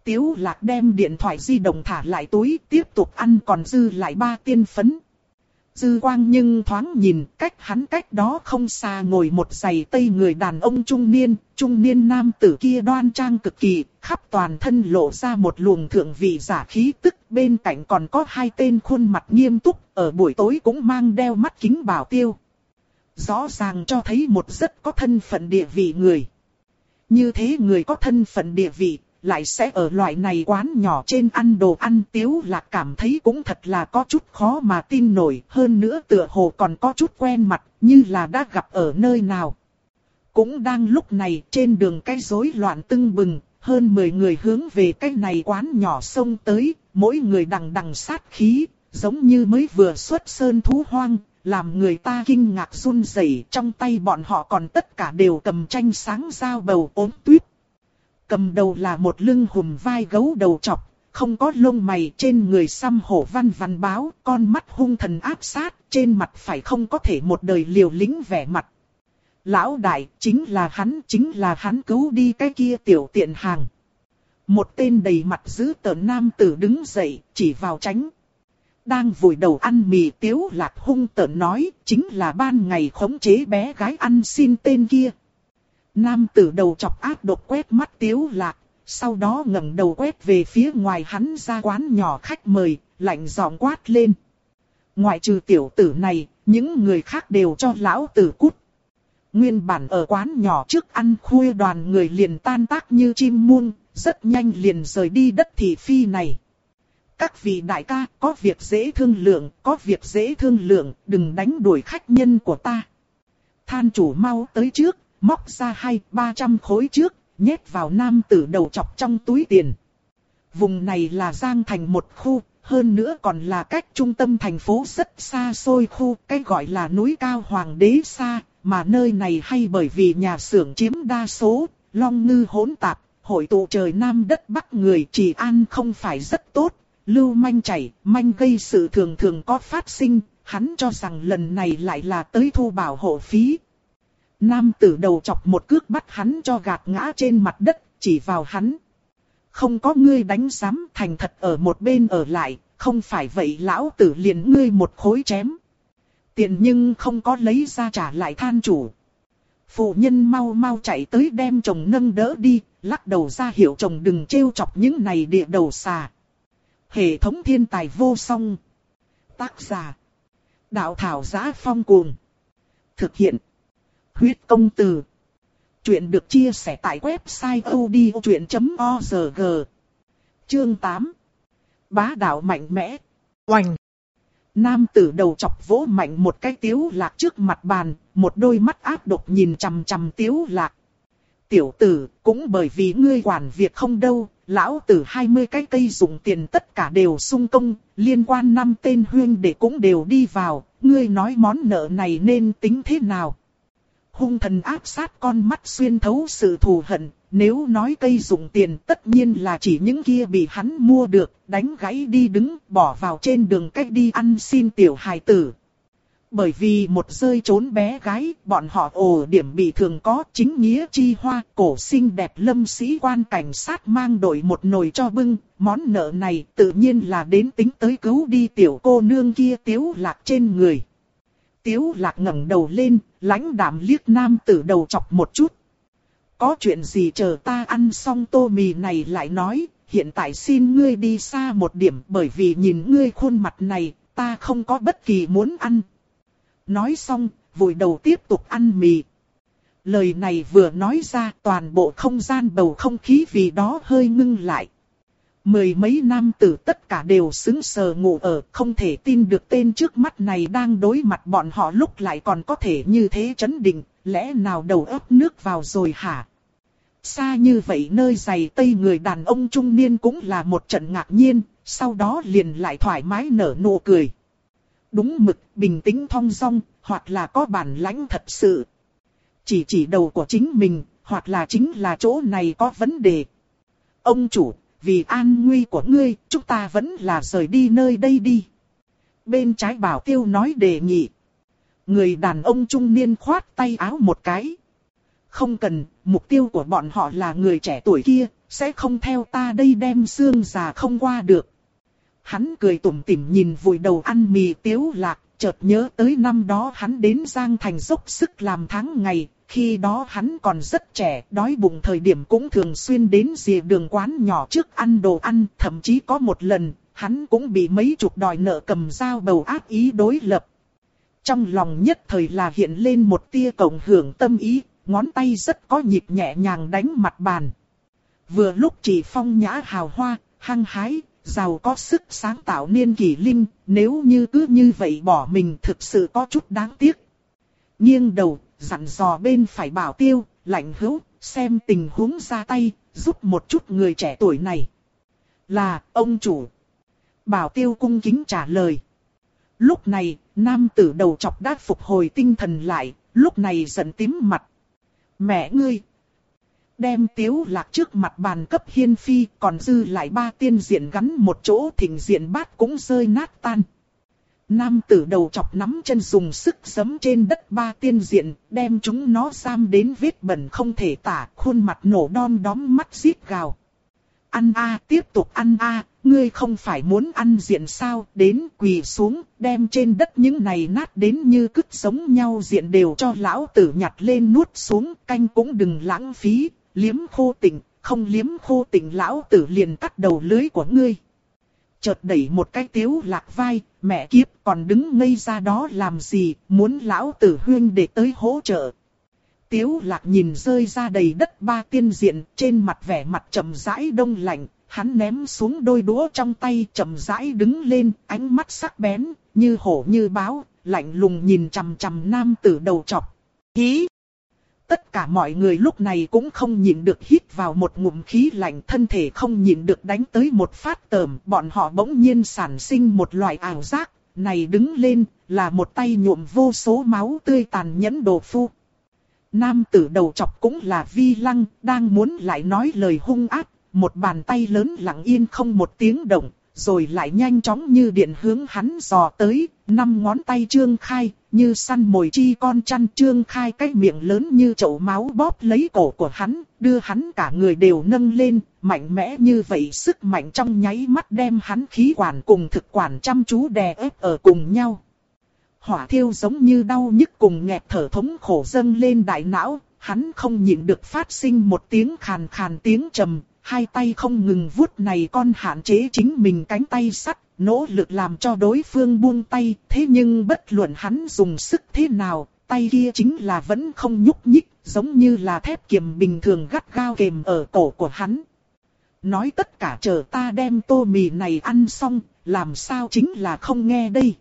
A: Tiếu lạc đem điện thoại di động thả lại túi, tiếp tục ăn còn dư lại ba tiên phấn. Dư quang nhưng thoáng nhìn cách hắn cách đó không xa ngồi một giày tây người đàn ông trung niên, trung niên nam tử kia đoan trang cực kỳ, khắp toàn thân lộ ra một luồng thượng vị giả khí tức, bên cạnh còn có hai tên khuôn mặt nghiêm túc, ở buổi tối cũng mang đeo mắt kính bảo tiêu. Rõ ràng cho thấy một rất có thân phận địa vị người. Như thế người có thân phận địa vị, lại sẽ ở loại này quán nhỏ trên ăn đồ ăn tiếu là cảm thấy cũng thật là có chút khó mà tin nổi, hơn nữa tựa hồ còn có chút quen mặt, như là đã gặp ở nơi nào. Cũng đang lúc này trên đường cái rối loạn tưng bừng, hơn 10 người hướng về cái này quán nhỏ sông tới, mỗi người đằng đằng sát khí, giống như mới vừa xuất sơn thú hoang, làm người ta kinh ngạc run rẩy trong tay bọn họ còn tất cả đều cầm tranh sáng dao bầu ốm tuyết. Cầm đầu là một lưng hùm vai gấu đầu chọc, không có lông mày trên người xăm hổ văn văn báo, con mắt hung thần áp sát, trên mặt phải không có thể một đời liều lính vẻ mặt. Lão đại, chính là hắn, chính là hắn cứu đi cái kia tiểu tiện hàng. Một tên đầy mặt dữ tợn nam tử đứng dậy, chỉ vào tránh. Đang vùi đầu ăn mì tiếu lạc hung tợn nói, chính là ban ngày khống chế bé gái ăn xin tên kia. Nam tử đầu chọc ác độc quét mắt tiếu lạc, sau đó ngẩng đầu quét về phía ngoài hắn ra quán nhỏ khách mời, lạnh giọng quát lên. Ngoại trừ tiểu tử này, những người khác đều cho lão tử cút. Nguyên bản ở quán nhỏ trước ăn khuya đoàn người liền tan tác như chim muôn, rất nhanh liền rời đi đất thị phi này. Các vị đại ca, có việc dễ thương lượng, có việc dễ thương lượng, đừng đánh đuổi khách nhân của ta. Than chủ mau tới trước, móc ra hai ba trăm khối trước, nhét vào nam tử đầu chọc trong túi tiền. Vùng này là Giang Thành một khu, hơn nữa còn là cách trung tâm thành phố rất xa xôi khu, cái gọi là núi cao hoàng đế xa, mà nơi này hay bởi vì nhà xưởng chiếm đa số, long ngư hỗn tạp, hội tụ trời nam đất bắc người chỉ an không phải rất tốt, lưu manh chảy, manh gây sự thường thường có phát sinh, hắn cho rằng lần này lại là tới thu bảo hộ phí, Nam tử đầu chọc một cước bắt hắn cho gạt ngã trên mặt đất, chỉ vào hắn. Không có ngươi đánh giám thành thật ở một bên ở lại, không phải vậy lão tử liền ngươi một khối chém. Tiền nhưng không có lấy ra trả lại than chủ. Phụ nhân mau mau chạy tới đem chồng nâng đỡ đi, lắc đầu ra hiệu chồng đừng trêu chọc những này địa đầu xà. Hệ thống thiên tài vô song. Tác giả. Đạo thảo giá phong cuồng. Thực hiện. Huyết công từ. Chuyện được chia sẻ tại website odchuyện.org. Chương 8. Bá đạo mạnh mẽ. Oành. Nam tử đầu chọc vỗ mạnh một cái tiếu lạc trước mặt bàn, một đôi mắt áp độc nhìn chằm chằm tiếu lạc. Tiểu tử, cũng bởi vì ngươi quản việc không đâu, lão tử 20 cái cây dùng tiền tất cả đều sung công, liên quan năm tên huyên để cũng đều đi vào, ngươi nói món nợ này nên tính thế nào? Hung thần áp sát con mắt xuyên thấu sự thù hận, nếu nói cây dùng tiền tất nhiên là chỉ những kia bị hắn mua được, đánh gãy đi đứng, bỏ vào trên đường cách đi ăn xin tiểu hài tử. Bởi vì một rơi trốn bé gái, bọn họ ồ điểm bị thường có chính nghĩa chi hoa, cổ xinh đẹp lâm sĩ quan cảnh sát mang đội một nồi cho bưng, món nợ này tự nhiên là đến tính tới cứu đi tiểu cô nương kia tiếu lạc trên người. Tiếu lạc ngẩng đầu lên, lãnh đạm liếc nam tử đầu chọc một chút. Có chuyện gì chờ ta ăn xong tô mì này lại nói, hiện tại xin ngươi đi xa một điểm bởi vì nhìn ngươi khuôn mặt này, ta không có bất kỳ muốn ăn. Nói xong, vội đầu tiếp tục ăn mì. Lời này vừa nói ra toàn bộ không gian bầu không khí vì đó hơi ngưng lại. Mười mấy năm tử tất cả đều xứng sờ ngủ ở, không thể tin được tên trước mắt này đang đối mặt bọn họ lúc lại còn có thể như thế chấn định, lẽ nào đầu ấp nước vào rồi hả? Xa như vậy nơi giày tây người đàn ông trung niên cũng là một trận ngạc nhiên, sau đó liền lại thoải mái nở nụ cười. Đúng mực, bình tĩnh thong dong, hoặc là có bản lãnh thật sự. Chỉ chỉ đầu của chính mình, hoặc là chính là chỗ này có vấn đề. Ông chủ, vì an nguy của ngươi, chúng ta vẫn là rời đi nơi đây đi. Bên trái bảo tiêu nói đề nghị. Người đàn ông trung niên khoát tay áo một cái. Không cần, mục tiêu của bọn họ là người trẻ tuổi kia, sẽ không theo ta đây đem xương già không qua được. Hắn cười tủm tỉm nhìn vùi đầu ăn mì tiếu lạc, chợt nhớ tới năm đó hắn đến Giang Thành dốc sức làm tháng ngày, khi đó hắn còn rất trẻ, đói bụng thời điểm cũng thường xuyên đến dìa đường quán nhỏ trước ăn đồ ăn, thậm chí có một lần, hắn cũng bị mấy chục đòi nợ cầm dao bầu ác ý đối lập. Trong lòng nhất thời là hiện lên một tia cộng hưởng tâm ý, ngón tay rất có nhịp nhẹ nhàng đánh mặt bàn. Vừa lúc chỉ phong nhã hào hoa, hăng hái, giàu có sức sáng tạo niên kỷ linh, nếu như cứ như vậy bỏ mình thực sự có chút đáng tiếc. Nghiêng đầu, dặn dò bên phải bảo tiêu, lạnh hữu, xem tình huống ra tay, giúp một chút người trẻ tuổi này. Là, ông chủ. Bảo tiêu cung kính trả lời. Lúc này, nam tử đầu chọc đã phục hồi tinh thần lại, lúc này giận tím mặt. Mẹ ngươi! Đem tiếu lạc trước mặt bàn cấp hiên phi, còn dư lại ba tiên diện gắn một chỗ thỉnh diện bát cũng rơi nát tan. Nam tử đầu chọc nắm chân dùng sức giấm trên đất ba tiên diện, đem chúng nó giam đến vết bẩn không thể tả, khuôn mặt nổ đom đóm mắt giết gào. Ăn a tiếp tục ăn a ngươi không phải muốn ăn diện sao, đến quỳ xuống, đem trên đất những này nát đến như cứt sống nhau diện đều cho lão tử nhặt lên nuốt xuống, canh cũng đừng lãng phí, liếm khô tình, không liếm khô tình lão tử liền cắt đầu lưới của ngươi. Chợt đẩy một cái tiếu lạc vai, mẹ kiếp còn đứng ngây ra đó làm gì, muốn lão tử huyên để tới hỗ trợ. Tiếu lạc nhìn rơi ra đầy đất ba tiên diện, trên mặt vẻ mặt trầm rãi đông lạnh, hắn ném xuống đôi đũa trong tay chậm rãi đứng lên, ánh mắt sắc bén, như hổ như báo, lạnh lùng nhìn chằm chằm nam tử đầu chọc. Hí! Tất cả mọi người lúc này cũng không nhịn được hít vào một ngụm khí lạnh thân thể không nhịn được đánh tới một phát tờm. Bọn họ bỗng nhiên sản sinh một loại ảo giác, này đứng lên là một tay nhuộm vô số máu tươi tàn nhẫn đồ phu. Nam tử đầu chọc cũng là vi lăng, đang muốn lại nói lời hung ác, một bàn tay lớn lặng yên không một tiếng động, rồi lại nhanh chóng như điện hướng hắn dò tới, năm ngón tay trương khai, như săn mồi chi con chăn trương khai cái miệng lớn như chậu máu bóp lấy cổ của hắn, đưa hắn cả người đều nâng lên, mạnh mẽ như vậy sức mạnh trong nháy mắt đem hắn khí quản cùng thực quản chăm chú đè ép ở cùng nhau. Hỏa thiêu giống như đau nhức cùng nghẹt thở thống khổ dâng lên đại não, hắn không nhịn được phát sinh một tiếng khàn khàn tiếng trầm, hai tay không ngừng vuốt này con hạn chế chính mình cánh tay sắt, nỗ lực làm cho đối phương buông tay, thế nhưng bất luận hắn dùng sức thế nào, tay kia chính là vẫn không nhúc nhích, giống như là thép kiềm bình thường gắt gao kềm ở cổ của hắn. Nói tất cả chờ ta đem tô mì này ăn xong, làm sao chính là không nghe đây.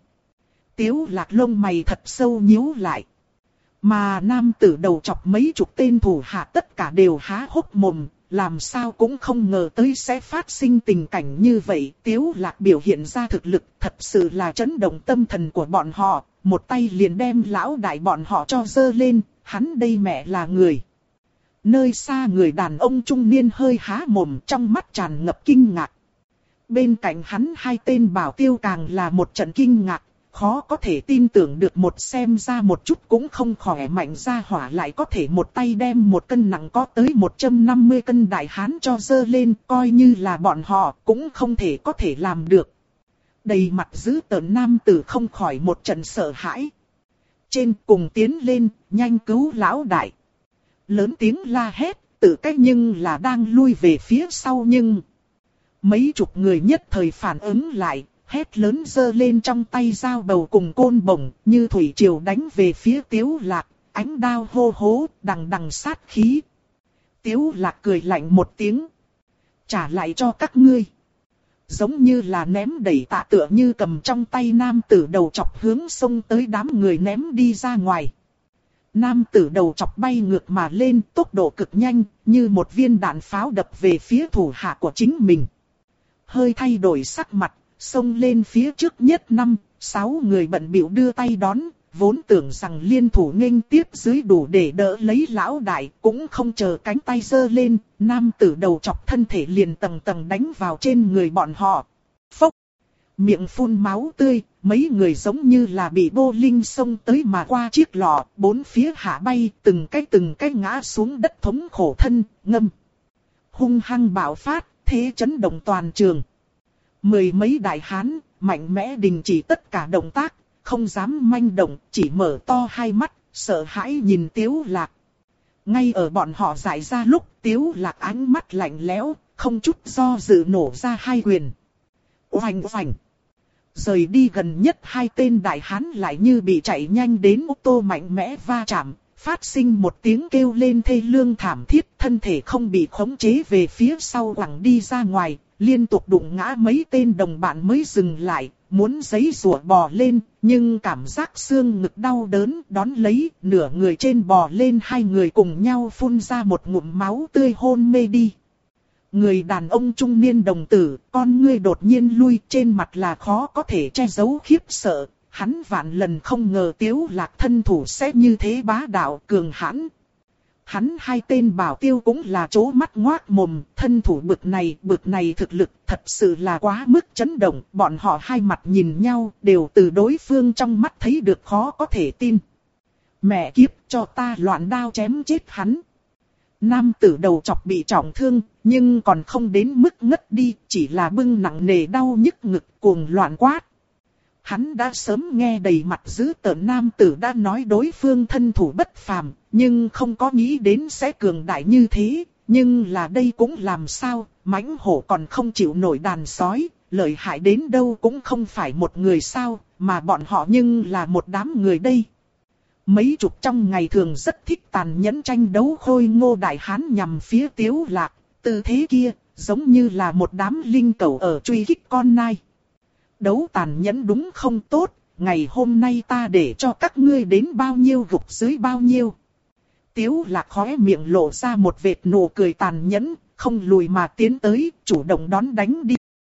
A: Tiếu lạc lông mày thật sâu nhíu lại. Mà nam tử đầu chọc mấy chục tên thủ hạ tất cả đều há hốc mồm, làm sao cũng không ngờ tới sẽ phát sinh tình cảnh như vậy. Tiếu lạc biểu hiện ra thực lực thật sự là chấn động tâm thần của bọn họ, một tay liền đem lão đại bọn họ cho dơ lên, hắn đây mẹ là người. Nơi xa người đàn ông trung niên hơi há mồm trong mắt tràn ngập kinh ngạc. Bên cạnh hắn hai tên bảo tiêu càng là một trận kinh ngạc, khó có thể tin tưởng được một xem ra một chút cũng không khỏe mạnh ra hỏa lại có thể một tay đem một cân nặng có tới 150 cân đại hán cho dơ lên coi như là bọn họ cũng không thể có thể làm được. Đầy mặt giữ tợn nam tử không khỏi một trận sợ hãi. Trên cùng tiến lên, nhanh cứu lão đại. Lớn tiếng la hét, tự cách nhưng là đang lui về phía sau nhưng... Mấy chục người nhất thời phản ứng lại, hét lớn giơ lên trong tay dao bầu cùng côn bổng, như thủy triều đánh về phía tiếu lạc, ánh đao hô hố, đằng đằng sát khí. Tiếu lạc cười lạnh một tiếng. Trả lại cho các ngươi. Giống như là ném đẩy tạ tựa như cầm trong tay nam tử đầu chọc hướng sông tới đám người ném đi ra ngoài. Nam tử đầu chọc bay ngược mà lên tốc độ cực nhanh, như một viên đạn pháo đập về phía thủ hạ của chính mình. Hơi thay đổi sắc mặt, xông lên phía trước nhất năm, sáu người bận biểu đưa tay đón, vốn tưởng rằng liên thủ nghênh tiếp dưới đủ để đỡ lấy lão đại, cũng không chờ cánh tay giơ lên, nam tử đầu chọc thân thể liền tầng tầng đánh vào trên người bọn họ. Phốc! Miệng phun máu tươi, mấy người giống như là bị bô linh xông tới mà qua chiếc lọ, bốn phía hạ bay, từng cái từng cái ngã xuống đất thống khổ thân, ngâm. Hung hăng bạo phát, thế chấn động toàn trường. Mười mấy đại hán, mạnh mẽ đình chỉ tất cả động tác, không dám manh động, chỉ mở to hai mắt, sợ hãi nhìn tiếu lạc. Ngay ở bọn họ giải ra lúc tiếu lạc ánh mắt lạnh lẽo, không chút do dự nổ ra hai quyền. Oanh oanh. Rời đi gần nhất hai tên đại hán lại như bị chạy nhanh đến ô tô mạnh mẽ va chạm, phát sinh một tiếng kêu lên thê lương thảm thiết, thân thể không bị khống chế về phía sau quẳng đi ra ngoài, liên tục đụng ngã mấy tên đồng bạn mới dừng lại, muốn giấy rùa bò lên, nhưng cảm giác xương ngực đau đớn đón lấy, nửa người trên bò lên hai người cùng nhau phun ra một ngụm máu tươi hôn mê đi. Người đàn ông trung niên đồng tử, con ngươi đột nhiên lui trên mặt là khó có thể che giấu khiếp sợ, hắn vạn lần không ngờ tiếu lạc thân thủ sẽ như thế bá đạo cường hãn, Hắn hai tên bảo tiêu cũng là chố mắt ngoác mồm, thân thủ bực này, bực này thực lực thật sự là quá mức chấn động, bọn họ hai mặt nhìn nhau, đều từ đối phương trong mắt thấy được khó có thể tin. Mẹ kiếp cho ta loạn đao chém chết hắn. Nam tử đầu chọc bị trọng thương, nhưng còn không đến mức ngất đi, chỉ là bưng nặng nề đau nhức ngực cuồng loạn quát. Hắn đã sớm nghe đầy mặt dữ tợn nam tử đã nói đối phương thân thủ bất phàm, nhưng không có nghĩ đến sẽ cường đại như thế. Nhưng là đây cũng làm sao, mãnh hổ còn không chịu nổi đàn sói, lợi hại đến đâu cũng không phải một người sao, mà bọn họ nhưng là một đám người đây. Mấy chục trong ngày thường rất thích tàn nhẫn tranh đấu khôi ngô đại hán nhằm phía tiếu lạc, tư thế kia, giống như là một đám linh cầu ở truy kích con nai đấu tàn nhẫn đúng không tốt, ngày hôm nay ta để cho các ngươi đến bao nhiêu gục dưới bao nhiêu. Tiếu lạc khóe miệng lộ ra một vệt nụ cười tàn nhẫn, không lùi mà tiến tới, chủ động đón đánh đi.